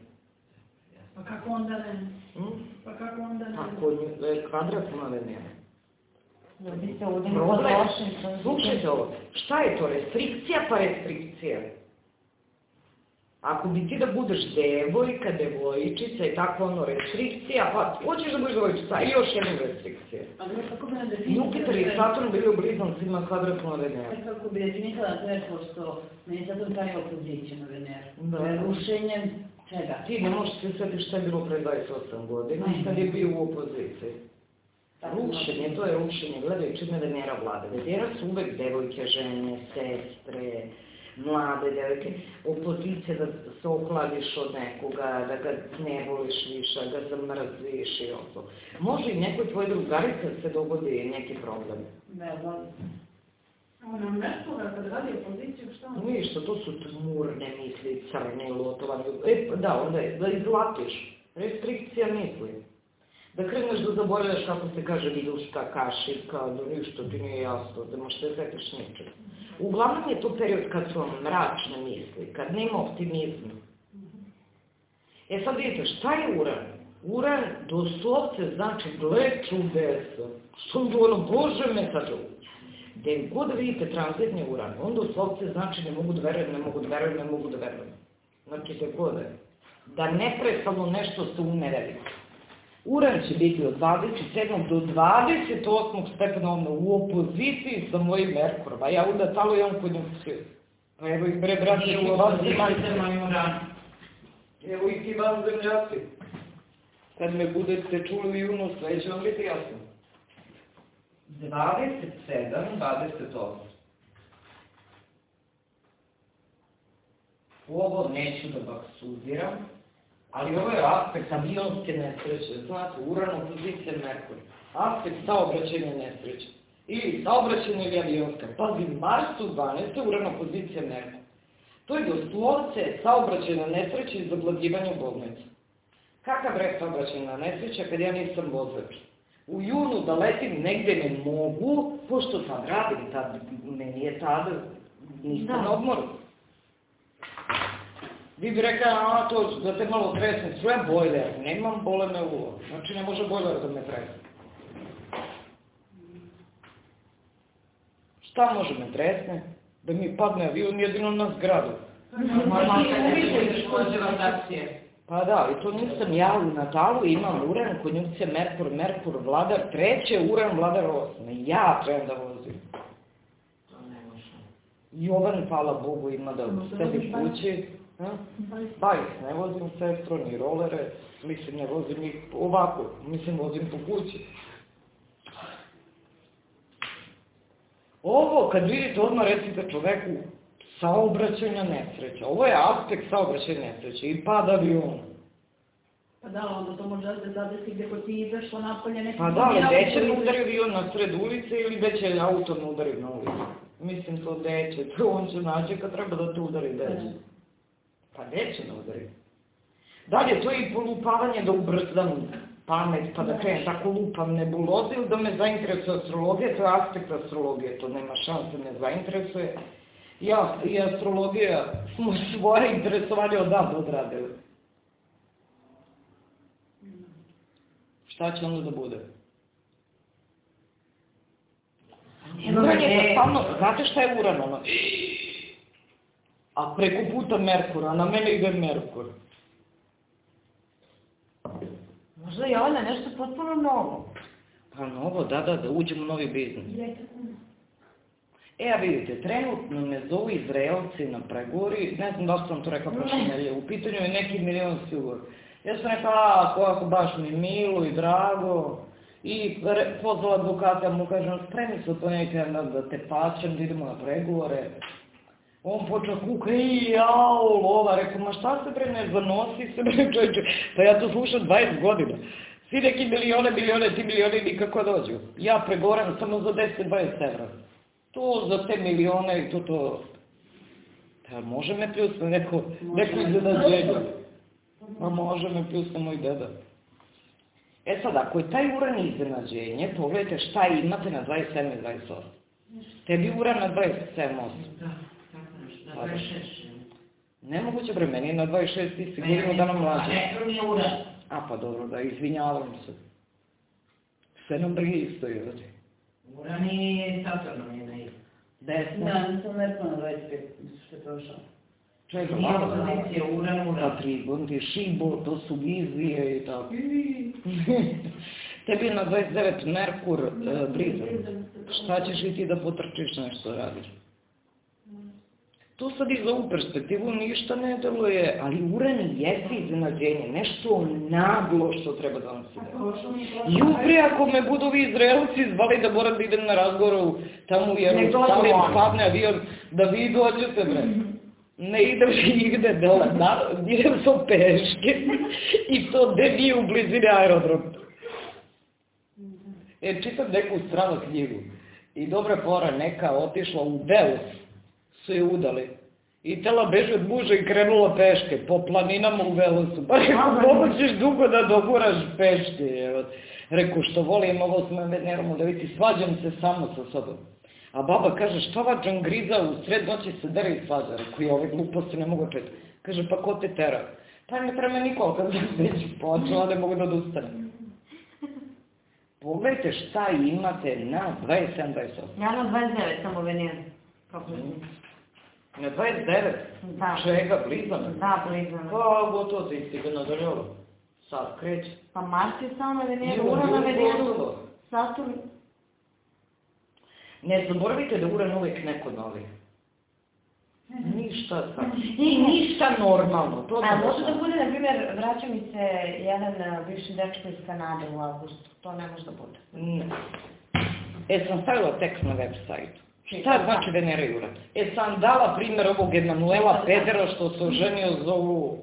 Pa kako onda ne? Hm? Pa kako onda ne? Ako je kvadrat moja Venera. Da Problem. Slušajte ovo, šta je to? Restrikcija pa restrikcija. Ako bi ti da budeš devojka, devojčica i tako ono restrikcija, pa hoćeš da budeš devojčica, i još jedna restrikcija. A dobro, kako bi nam definisala? Jupiter i Saturn bili u blizancima kvadratno Venera. Kako bi definisala to je pošto meni Saturn pravi opoziciju na Veneru. Da. Rušenjem čega? Ti ne možeš se setiti šta je bilo pre 28 godina, kad je bio u opoziciji. Rušenje, to je rušenje, gledaj čime Venera vlada. Venera su uvek devojke, žene, sestre, mlade devojke, opozicija da se okladiš od nekoga, da ga ne voliš više, da ga zamrziš i ovo. Može i nekoj tvoj drugarica se dogodi neki problem. Ne, volim. Ona Merkura kad radi opoziciju, šta on? Ništa, to su tmurne misli, crne, lotovane. E, pa da, onda je, da izlatiš. Restrikcija misli. Da kreneš da zaboravljaš kako se kaže viduška, kašika, da ništa ti nije jasno, da možeš se setiš ničeg. Uglavnom je to period kad su vam mračne misli, kad nema optimizma. E sad vidite, šta je uran? Uran doslovce znači gle čudesa. Što je ono, bože me sad Gde god vidite tranzitni uran, on doslovce znači ne mogu da verujem, ne mogu da verujem, ne mogu da verujem. Znači te god je. Da neprestano nešto se uneredi. Uran će biti od 27. do 28. stepena ono, u opoziciji sa mojim Merkurom, a ja onda talo imam konjunkciju. Pa evo ih bre, brate, u vas ranu. Evo i van zemljaci. Kad me budete čuli u junu, sve će vam biti jasno. 27, 28. Ovo neću da baksuziram, ali ovo je aspekt avionske nesreće. Znate, uran opozicija Merkur. Aspekt saobraćenja nesreće. Ili saobraćenja ili avionska. Pazi, Mars u 12. uran opozicija Merkur. To je doslovce saobraćena nesreća i zablagivanje bolnica. Kakav bre saobraćena nesreća kad ja nisam vozač? U junu da letim negde ne mogu, pošto sad radim, tad, meni je tada, nisam Da. na odmoru. Vi bi rekao, a to da te malo tresne, sve bojler, nemam bole me uvo, znači ne može bojler da me tresne. Šta može me tresne? Da mi padne avion jedino na zgradu. Pa da, i to nisam ja u Natalu, imam Uran, konjunkcija Merkur, Merkur, vladar treće, Uran, vladar osme. Ja trebam da vozim. To ne može. Jovan, hvala Bogu, ima da sedi kući. Bajs, ne vozim sestro, ni rolere, mislim, ne vozim ih ovako, mislim, vozim po kući. Ovo, kad vidite, odmah recite čoveku, saobraćajna nesreća. Ovo je aspekt saobraćajne nesreće i pad aviona. Pa da, onda to može da zadesi gde ko ti izašlo napolje neki... Pa da, ali gde će mi udari avion na sred ulice ili gde će auto me udari na ulici? Mislim to gde će, to on će naći kad treba da te udari gde će. Pa neće da udari. Da li je to i polupavanje da ubrzam pamet pa da krenem tako lupam nebuloze ili da me zainteresuje astrologija, to je aspekt astrologije, to nema šanse da me zainteresuje. Ja i astrologija smo svoje interesovanje odavde odradili. Šta će onda da bude? Uran je stalno, znate šta je uran ono? A preko puta Merkura, na mene ide Merkur. Možda je Jovana nešto potpuno novo. Pa novo, da, da, da uđemo u novi biznis. E, a vidite, trenutno me zovu Izraelci na pregovori, ne znam da li sam to rekla prošle nedelje, u pitanju je neki milionski ugovor. Ja sam rekla, a, kako baš mi milo i drago, i re, pozvala advokata, mu kažem, spremi se od ponedjeljka da, da te paćem, da idemo na pregovore. On počeo kuka i jao, lova. Rekao, ma šta se bre, ne zanosi se bre, čovječe. Pa ja to slušam 20 godina. Svi neki milione, milione, ti milione nikako dođu. Ja pregoram samo za 10-20 evra. To za te milione i to to... Pa može me pljusne neko, neko iznenađenje. Ma može me pljusne moj deda. E sad, ako je taj uran iznenađenje, pogledajte šta imate na 27 i 28. Tebi uran na 27 8. 26. Nemoguće bre, meni je na 26, ti si da nam mlađe. A nekro mi je uran. A pa dobro, da, izvinjavam se. Sedam drugi isto je, znači. Uran i Saturnom je na isto. Desno. Da, nisam nekro da, na 25, što je prošao. Čekaj, malo da. Pozicija uran, uran. Da, pa, trigon, ti šibo, to su vizije i tako. <laughs> Tebi je na 29 Merkur, e, da, da, blizan. Šta ćeš i ti da potrčiš nešto radiš? Mm. Tu sad iz ovu perspektivu ništa ne deluje, ali uran jeste iznenađenje, nešto naglo što treba da vam se desi. Jubre, ako me budu ovi Izraelci zvali da moram da idem na razgovor u- tamo u Jerusalim, oni. padne avion, da vi dođete, bre. Ne idem nigde dole, na, idem sam peške i to gde nije u blizini aerodrom. E, čitam neku stranu knjigu i dobra pora neka otišla u Deus, su je udali. I tela beže od muža i krenula peške po planinama u Velusu. Pa rekao, ćeš dugo da doguraš peške. Rekao, što volim ovo s mojom Venerom, da vidi, svađam se samo sa sobom. A baba kaže, šta ova džangriza u sred noći se dere i svađa? Rekao, i ove gluposti ne mogu četi. Kaže, pa ko te tera? Pa ne treba niko, kad sam već počela, ne mogu da odustanem. Pogledajte šta imate na 27-28. Ja na 29, samo Venera. Kako mislim? Na 29? Da. Čega, blizana? Da, blizana. Pa, gotovo ti si ga nadarjalo. Sad kreće. Pa Mars je samo na Veneru, Ima Uran na Veneru. Saturn... Ne zaboravite da Uran uvijek neko novi. Ništa sad. I ništa normalno. To A može da bude, na primjer, vraća mi se jedan a, bivši dečko iz Kanade u augustu. To ne može da bude. Ne. E, sam stavila tekst na web sajtu. Šta znači Venera i Uran? E, sam dala primjer ovog Emanuela Pedera što se oženio za ovu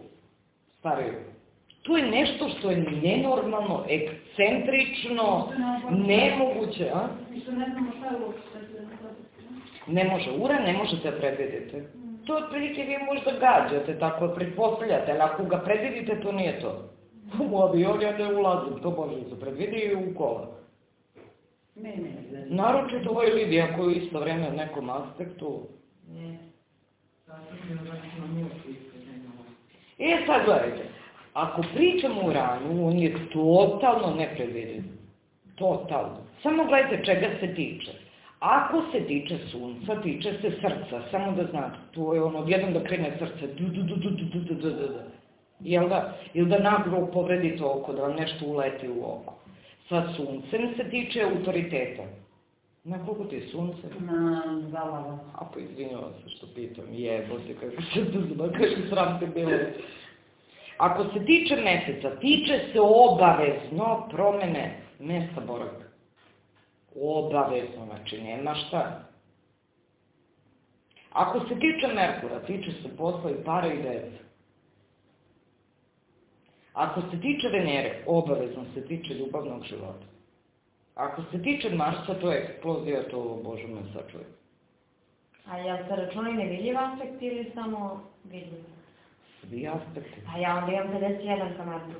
stariju. To je nešto što je nenormalno, ekscentrično, nemoguće, a? Ne može, ura ne možete predvidjeti. To otprilike vi možda gađate, tako pretpostavljate, ali ako ga predvidite, to nije to. U avion ja ne ulazim, to može se predvidi i u kola. Ne, ne, ne. Naročito ovoj Lidiji, ako je isto vreme u nekom aspektu. Ne. Saturn i uran ima milku ispred jednog. E sad gledajte, ako pričamo o uranu, on je totalno nepredvidiv. Totalno. Samo gledajte čega se tiče. Ako se tiče sunca, tiče se srca, samo da znate, to je ono, odjednom da krene srce, du, du, du, du, du, du, du, du, du. Jel da? Ili da naglo povredite oko, da vam nešto uleti u oko. Sa suncem se tiče autoriteta. Na koliko ti je sunce? Na dva lava. A pa izvinjavam se što pitam, jebote, kako se to zna, kako sram te bilo. Ako se tiče meseca, tiče se obavezno promene mesta boravka. Obavezno, znači nema šta. Ako se tiče Merkura, tiče se posla i para i deca. Ako se tiče Venere, obavezno se tiče ljubavnog života. Ako se tiče Marsa, to je eksplozija, to Bože me sačuje. A jel se računaju nevidljiv aspekt ili samo vidljiv? Svi aspekti. A ja onda imam 51 ka Marsu.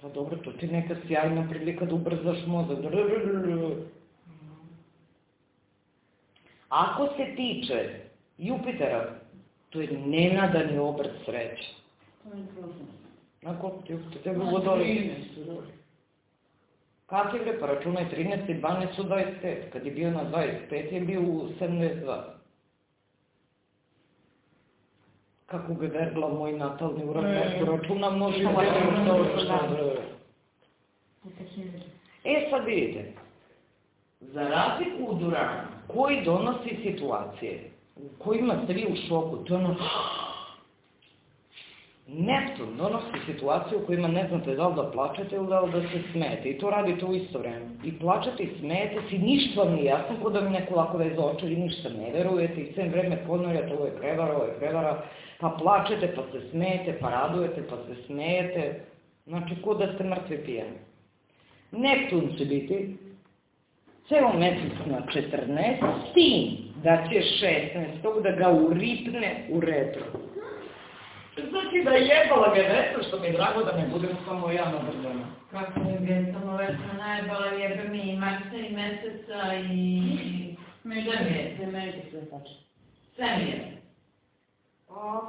Pa dobro, to ti neka sjajna prilika da ubrzaš mozak. Ako se tiče Jupitera, to je nenadani obrt sreće. To je prošlo. Na koliko ti Jupiter? Tebe vodoli? Kakav je, pa računaj 13 i 12 su 25. Kad je bio na 25 je bio u 72. Kako ga vergla moj natalni Mm. nešto računa množi u što što E sad vidite, za razliku od urana, koji donosi situacije u kojima ste vi u šoku, to je ono... Neptun donosi situaciju u kojima ne znate da li da plačete ili da li da se smete. I to radite u isto vreme. I plačete i smete se, ništa vam nije jasno, kod da mi neko ovako veze oči, vi ništa ne verujete i sve vreme ponavljate ovo je prevara, ovo je prevara, pa plačete, pa se smete, pa radujete, pa se smejete. Znači, kod da ste mrtvi pijeni. Neptun će biti ceo mesec na 14, s tim da će 16. da ga uripne u retro. Znači da je jebala ga retro, što mi je drago da ne budem samo ja na brzana. Kako je Gentamo već na najbala jebe mi i marca i meseca i... Sve mi je, Sve meni sve tačno. sve mi je.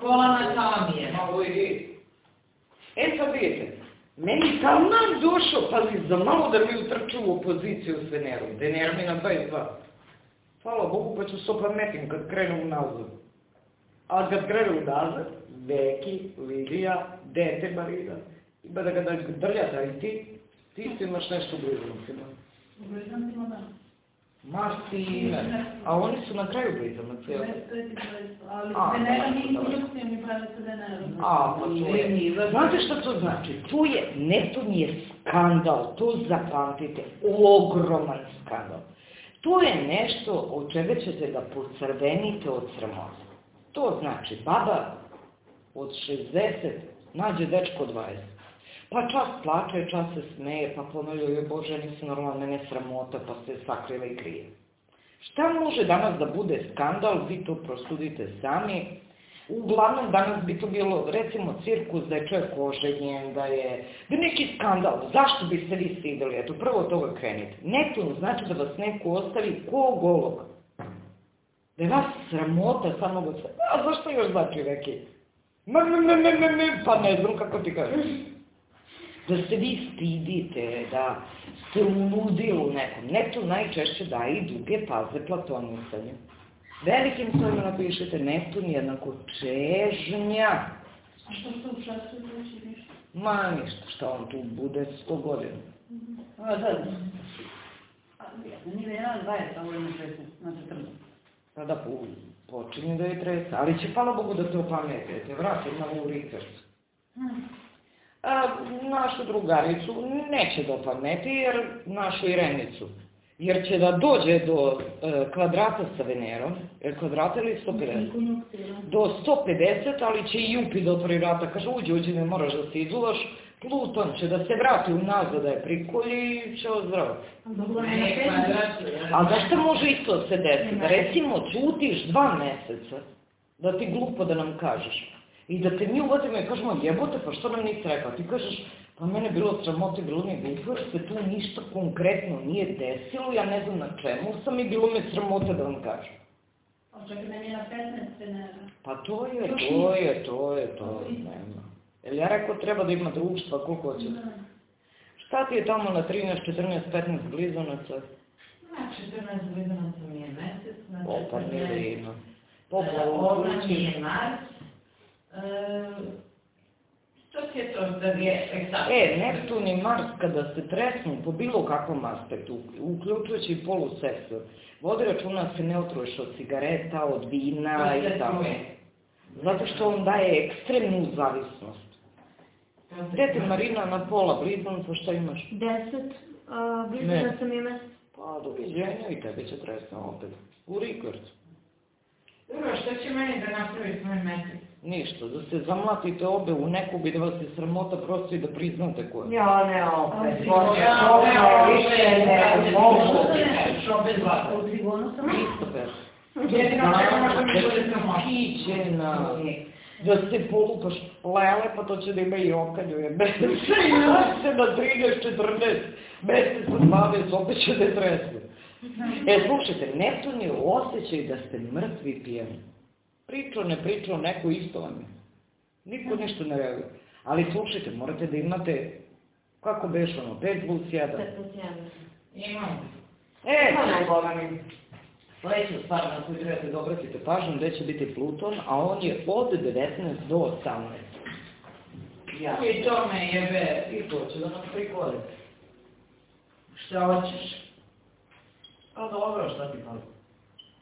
Pola na tamo mi je. Malo i vi. E sad vidite, meni taman došao, pazi, za malo da mi utrču u opoziciju s Venerom. Vener mi na 22. Hvala Bogu, pa ću se opametim kad krenu nazad. A kad krenu nazad, Veki, Lidija, dete Marina, ima da ga da drlja da i ti, ti isto imaš nešto u blizancima. U blizancima da. Martine, a oni su na kraju blizanac, jel? Ali Venera nije dobro. instrukcija, mi pravi sa Venerom. A, pa to je. Znate šta to znači? To je, Neptun je skandal, to zapamtite, ogroman skandal. To je nešto od čega ćete da pocrvenite od sramota. To znači, baba od 60 nađe dečko od 20. Pa čas plače, čas se smeje, pa ponovio je, Bože, nisam normalno, mene sramota, pa se sakrila i krije. Šta može danas da bude skandal, vi to prosudite sami. Uglavnom danas bi to bilo, recimo, cirkus, da je čovjek oženjen, da je, da neki skandal. Zašto biste vi stidali? Eto, prvo od toga krenite. Neptun znači da vas neko ostavi ko golog. Da je vas sramota samog sebe. A zašto još znači neki? Pa ne znam kako ti kažeš. Da se vi stidite, da ste u ludilu nekom. Neptun najčešće daje i duge paze platonisanju. Velikim slovima napišete Neptun jednako čežnja. A što se u šestu kući ništa? Ma ništa, šta on tu bude sto godina. A, da. A, Nije Venera 20, a ovo je na 16, na 14. Pa da po, počinje da je tresa. Ali će, hvala Bogu, da te opametete. Vrati malo u Rikersu. A, našu drugaricu neće da opameti, jer našu Irenicu. Jer će da dođe do e, kvadrata sa Venerom, jer kvadrata ili 150? Do 150, ali će i Jupi da otvori vrata. Kaže, uđi, uđi, ne moraš da se izuvaš. Pluton će da se vrati unazad, da je prikolji i će ozdravo. Dobro, ne na Ne, 15. kvadrat, A znaš šta može isto da se desi? Da recimo čutiš dva meseca, da ti glupo da nam kažeš. I da te mi uvatimo i kažemo, jebote, pa što nam nisi rekao? Ti kažeš, pa mene je bilo sramote, bilo mi je glupo, jer se tu ništa konkretno nije desilo, ja ne znam na čemu sam i bilo me sramote da vam kažem. A čekaj, meni je na 15 Venera. Pa to je, to je, to je, to je, nema. Jel ja rekao treba da ima društva, koliko hoće. Šta ti je tamo na 13, 14, 15 blizanaca? Na 14 blizanaca mi je mesec, na Opa, 14 Milina. e, Poplavu ovna mi kući. je Mars. E, Što ti je to da je eksakt? E, Neptun i Mars kada se tresnu po bilo kakvom aspektu, uključujući i polusektor, vodi računa da se ne otruješ od cigareta, od vina To i tako. Zato što on daje ekstremnu zavisnost. Gde ti Marina na pola blizanca, šta imaš? Deset, a, Ne. blizanaca mi je mesec. Pa, doviđenja i tebe će tresno opet. U Rikardu. Dobro, što će meni da napravi svoj mesec? Ništa, da se zamlatite obe u neku bi da vas je sramota prosto i da priznate ko je. Ja, ne, opet. Ali Bože, Ja, to ne, je ovo više je, nego mogu. Što bez vata. U trigonu sam? Christopher. Jedino čega možda mi bude sramota. Kićena. Da se polupaš lele, pa to će da ima i okanju, je bez <laughs> se i se na 13, 14, mesec, 12, opet će da je tresne. E, slušajte, Neptun je osjećaj da ste mrtvi pijeni. Pričao, ne pričao, neko isto vam je. Niko ništa ne reaguje. Ali slušajte, morate da imate, Kako beš ono, 5 plus 1? 5 plus 1. Imam. E, sledeća stvar na koju trebate da obratite pažnju, gde će biti Pluton, a on je od 19 do 18. Ja. I to me jebe. I to će da nas prikoli. Šta hoćeš? A dobro, šta ti fali?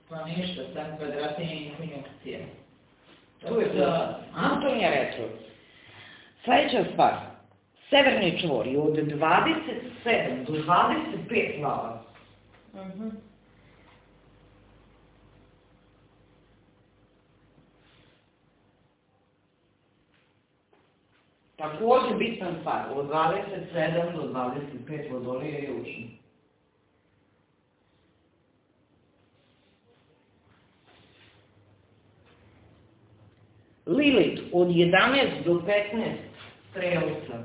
Pa ništa, sam kvadratinje i infinjekcije. Tu je da, Pluton je retro. Sledeća stvar. Severni čvor je od 27 do 25 lava. Mhm. Takođe bitna stvar, od 27 do 25 vodolije je južno. Lilith od 11 do 15 strelca.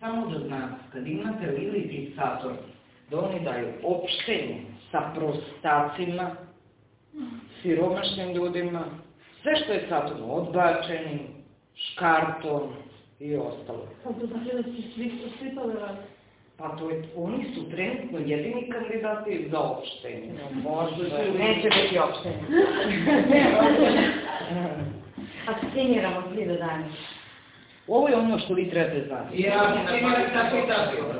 Samo da znate, kad imate Lilith i Saturn, da oni daju opštenje sa prostacima, siromašnim ljudima, sve što je Saturn odbačenim, škartom i ostalo. Znači da će svi, tolerati. Pa to je, oni su trenutno jedini kandidati za opštenje. Možda da <laughs> Neće biti opštenje. <laughs> Asciniramo svi do danas. Ovo je ono što vi trebate znati. Ja sam imala tako i tako.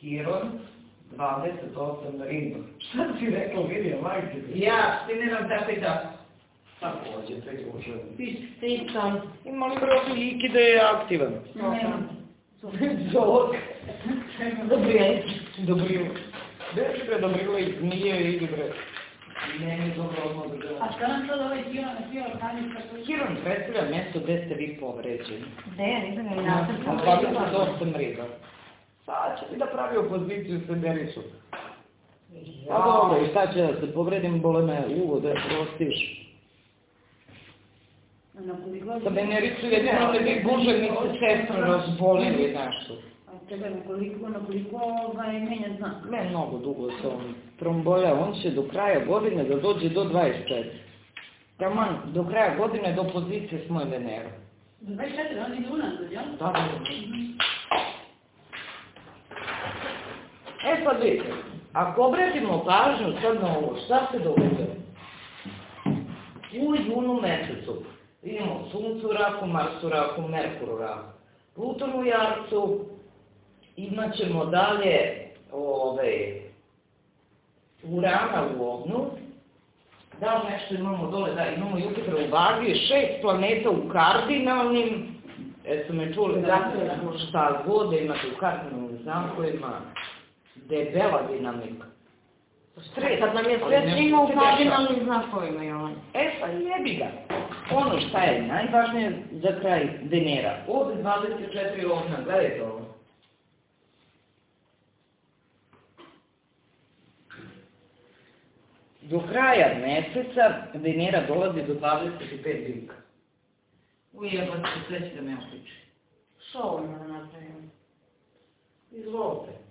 Hiron, 28 riba. <laughs> Šta si rekao, vidio, majke? ti? Ja abstiniram tako i tako. Takođe, pridružujem. Sticam. Ima li broj iki da je aktivan? Nemam. Zog. Dobrijeli. Dobrilo. Beži bre, dobrilo i zmije i bre. Meni je dobro odmah da. A šta nam sad ovaj dio organika koji... Hiron predstavlja mesto gde ste vi povređeni. Gde, nisam ga ni Na nacrtala. 28 riba. Sad će ti da pravi opoziciju sa Derisu. Pa dobro, i šta će da se povredim, bole me uvo, da je prostiš. A na koliko... Sa Benericu jedino da bi Bože mi se sestra razbolili nešto. A čekaj, na koliko, na koliko ovaj menja znak? Ne mnogo dugo se on trombolja, on će do kraja godine da dođe do 24. Taman, do kraja godine do pozicije s moje Venera. Do 24, on ide unazad, jel? Da, da, da. E sad vidite, ako obratimo pažnju sad na ovo, šta se događa? U junu mesecu imamo Suncu raku, Mars u raku, Merkur u raku. Pluton u jarcu, imat ćemo dalje ove, Urana u ognu, da li nešto imamo dole, da imamo Jupiter u vagi, šest planeta u kardinalnim, Jeste me čuli, da šta god da imate u kardinalnim znakovima, debela dinamika. Stres, Kad nam je sve ne svima u se kardinalnim znakovima, Jovan. E pa jebi ga. Ono šta je najvažnije za kraj Venera. Od 24 ovna, gledajte ovo. Do kraja meseca Venera dolazi do 25 bika. Ujebate, sve će da me opiče. Šou ima da napravimo. Izvolite.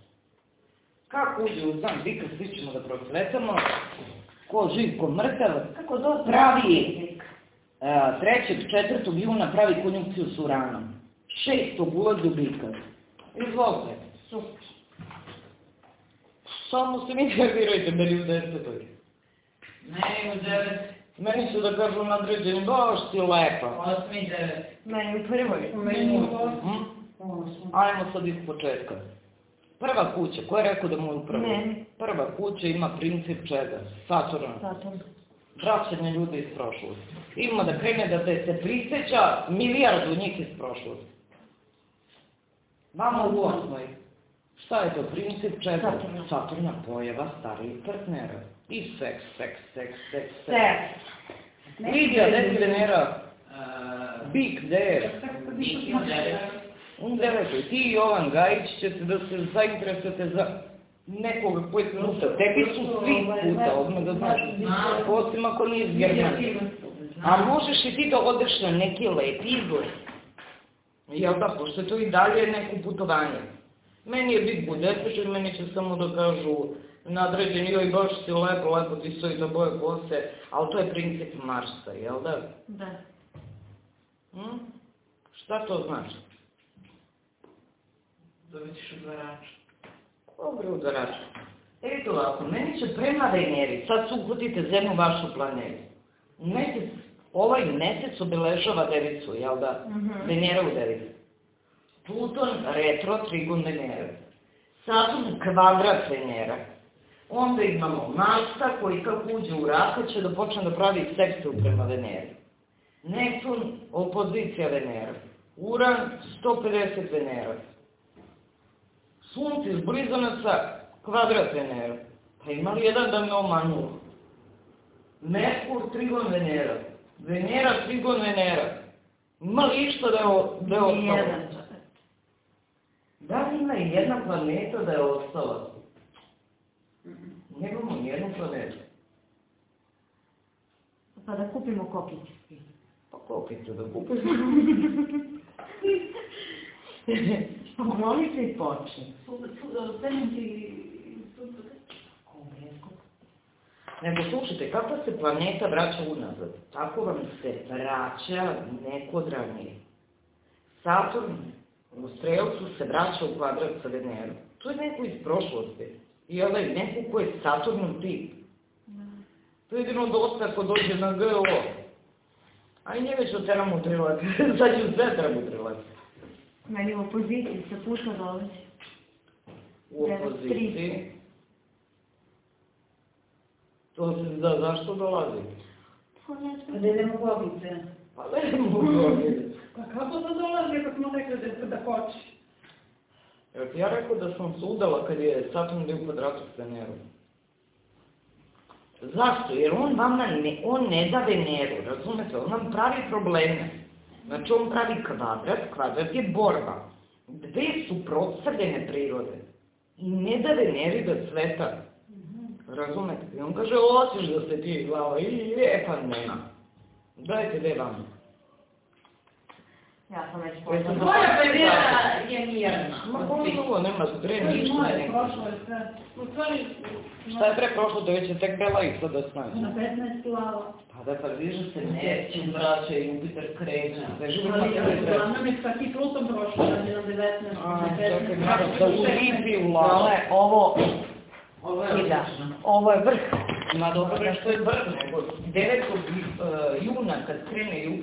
Kako uđe u znak bika, svi ćemo da procvetamo. Ko živ, ko mrtav, Kako dosta pravi e, 3. 4. juna pravi konjunkciju s Uranom. 6. ulazi u bika. Izvolite. Super. Samo se mi nervirajte, meni u desetoj. Meni u devet, Meni su da kažu nadređeni, baš si lepa. osmi devet. Meni u prvoj. Meni u Hm? Ajmo sad iz početka. Prva kuća, ko je rekao da mu je u prvoj? Meni. Prva kuća ima princip čega? Saturna. Saturn. vraćanje ljudi iz prošlosti. Ima da krene da te se prisjeća milijardu njih iz prošlosti. Vama u osmoj. Šta je to princip čega? Saturna. Saturna pojava starijih partnera. I seks, seks, seks, seks, seks. Sve. Lidija, gde ti Venera? Uh, Bik, gde je? Biki u devet. U devetoj. Ti i Jovan Gajić ćete da se zainteresujete za nekoga koji se puta. Tebi su svi puta, odmah da znaš. Osim ako nije iz Germanije. A možeš i ti da odeš na neki lepi izgled. Jel da, pošto je to i dalje neko putovanje. Meni je bit budeteš, meni će samo da kažu nadređen, joj baš si lepo, lepo ti stoji do boje kose, ali to je princip Marsa, jel da? Da. Hm? Šta to znači? Dobićeš udvarača. Dobro, udarač. E vidite ovako, meni će prema Veneri, sad se uhvatite zemlju vašu planetu. Mesec, ovaj mesec obeležava devicu, jel da? Mhm. Venera u devici. Pluton retro trigon Venera. Saturn kvadrat Venera. Onda imamo Marsa koji kako uđe u raka će da počne da pravi sekstu prema Veneri. Neptun opozicija Venera. Uran 150 Venera. Sunce iz blizanaca kvadrat Venera. Pa ima li jedan da me omanuo? Merkur trigon Venera. Venera trigon Venera. Ima li išta da je, da je ostalo? Da li ima jedna planeta da je ostala? Nemamo nijednu planetu. Pa da kupimo kokice. Pa ću da kupiš? <laughs> <laughs> Moli se i sunce. Nego slušajte, kako se planeta vraća unazad? Tako vam se vraća neko od ranije. Saturn u strelcu se vraća u kvadrat sa Venerom. To je neko iz prošlosti. I ovaj neko ko je Saturnov tip. To je jedino dosta ako dođe na GO. A i nje već oteram u trilak. <laughs> Sad ću sve teram u trilak. Meni u opoziciji se puta dolazi. U Devet, opoziciji. To se da, zašto dolazi? Pa ne znam. Pa da idemo kokice. Pa ne mogu Pa kako to dolazi kako smo rekli da, da hoće? Evo ti ja rekao da sam se udala kad je Saturn bio u kvadratu s Venerom. Zašto? Jer on vama ne, on ne da Veneru, razumete? On vam pravi probleme. Znači on pravi kvadrat, kvadrat je borba. Dve suprotstavljene prirode. I ne da Veneri da sveta. Razumete? I on kaže, hoćeš da se ti glava, i je, pa nema. Dajte gde vam. Ja sam već. Tvoja Venera je mirna. Ma nema bre ništa prošlo je sve. U stvari, Šta je pre prošlo, da već je tek bela i sada snaži. na 15 lava. Pa da pa vidiš da se Neptun vraća i Jupiter kreće, živo Ali pa vraća. uglavnom je čak i Pluton prošlo, da je na 19. A, na 15. čekaj, moram da u Ovo lava. je, ovo, Ovo je da, ovo je vrh. Ma dobro je što je vrh, nego 9. juna kad krene Jupiter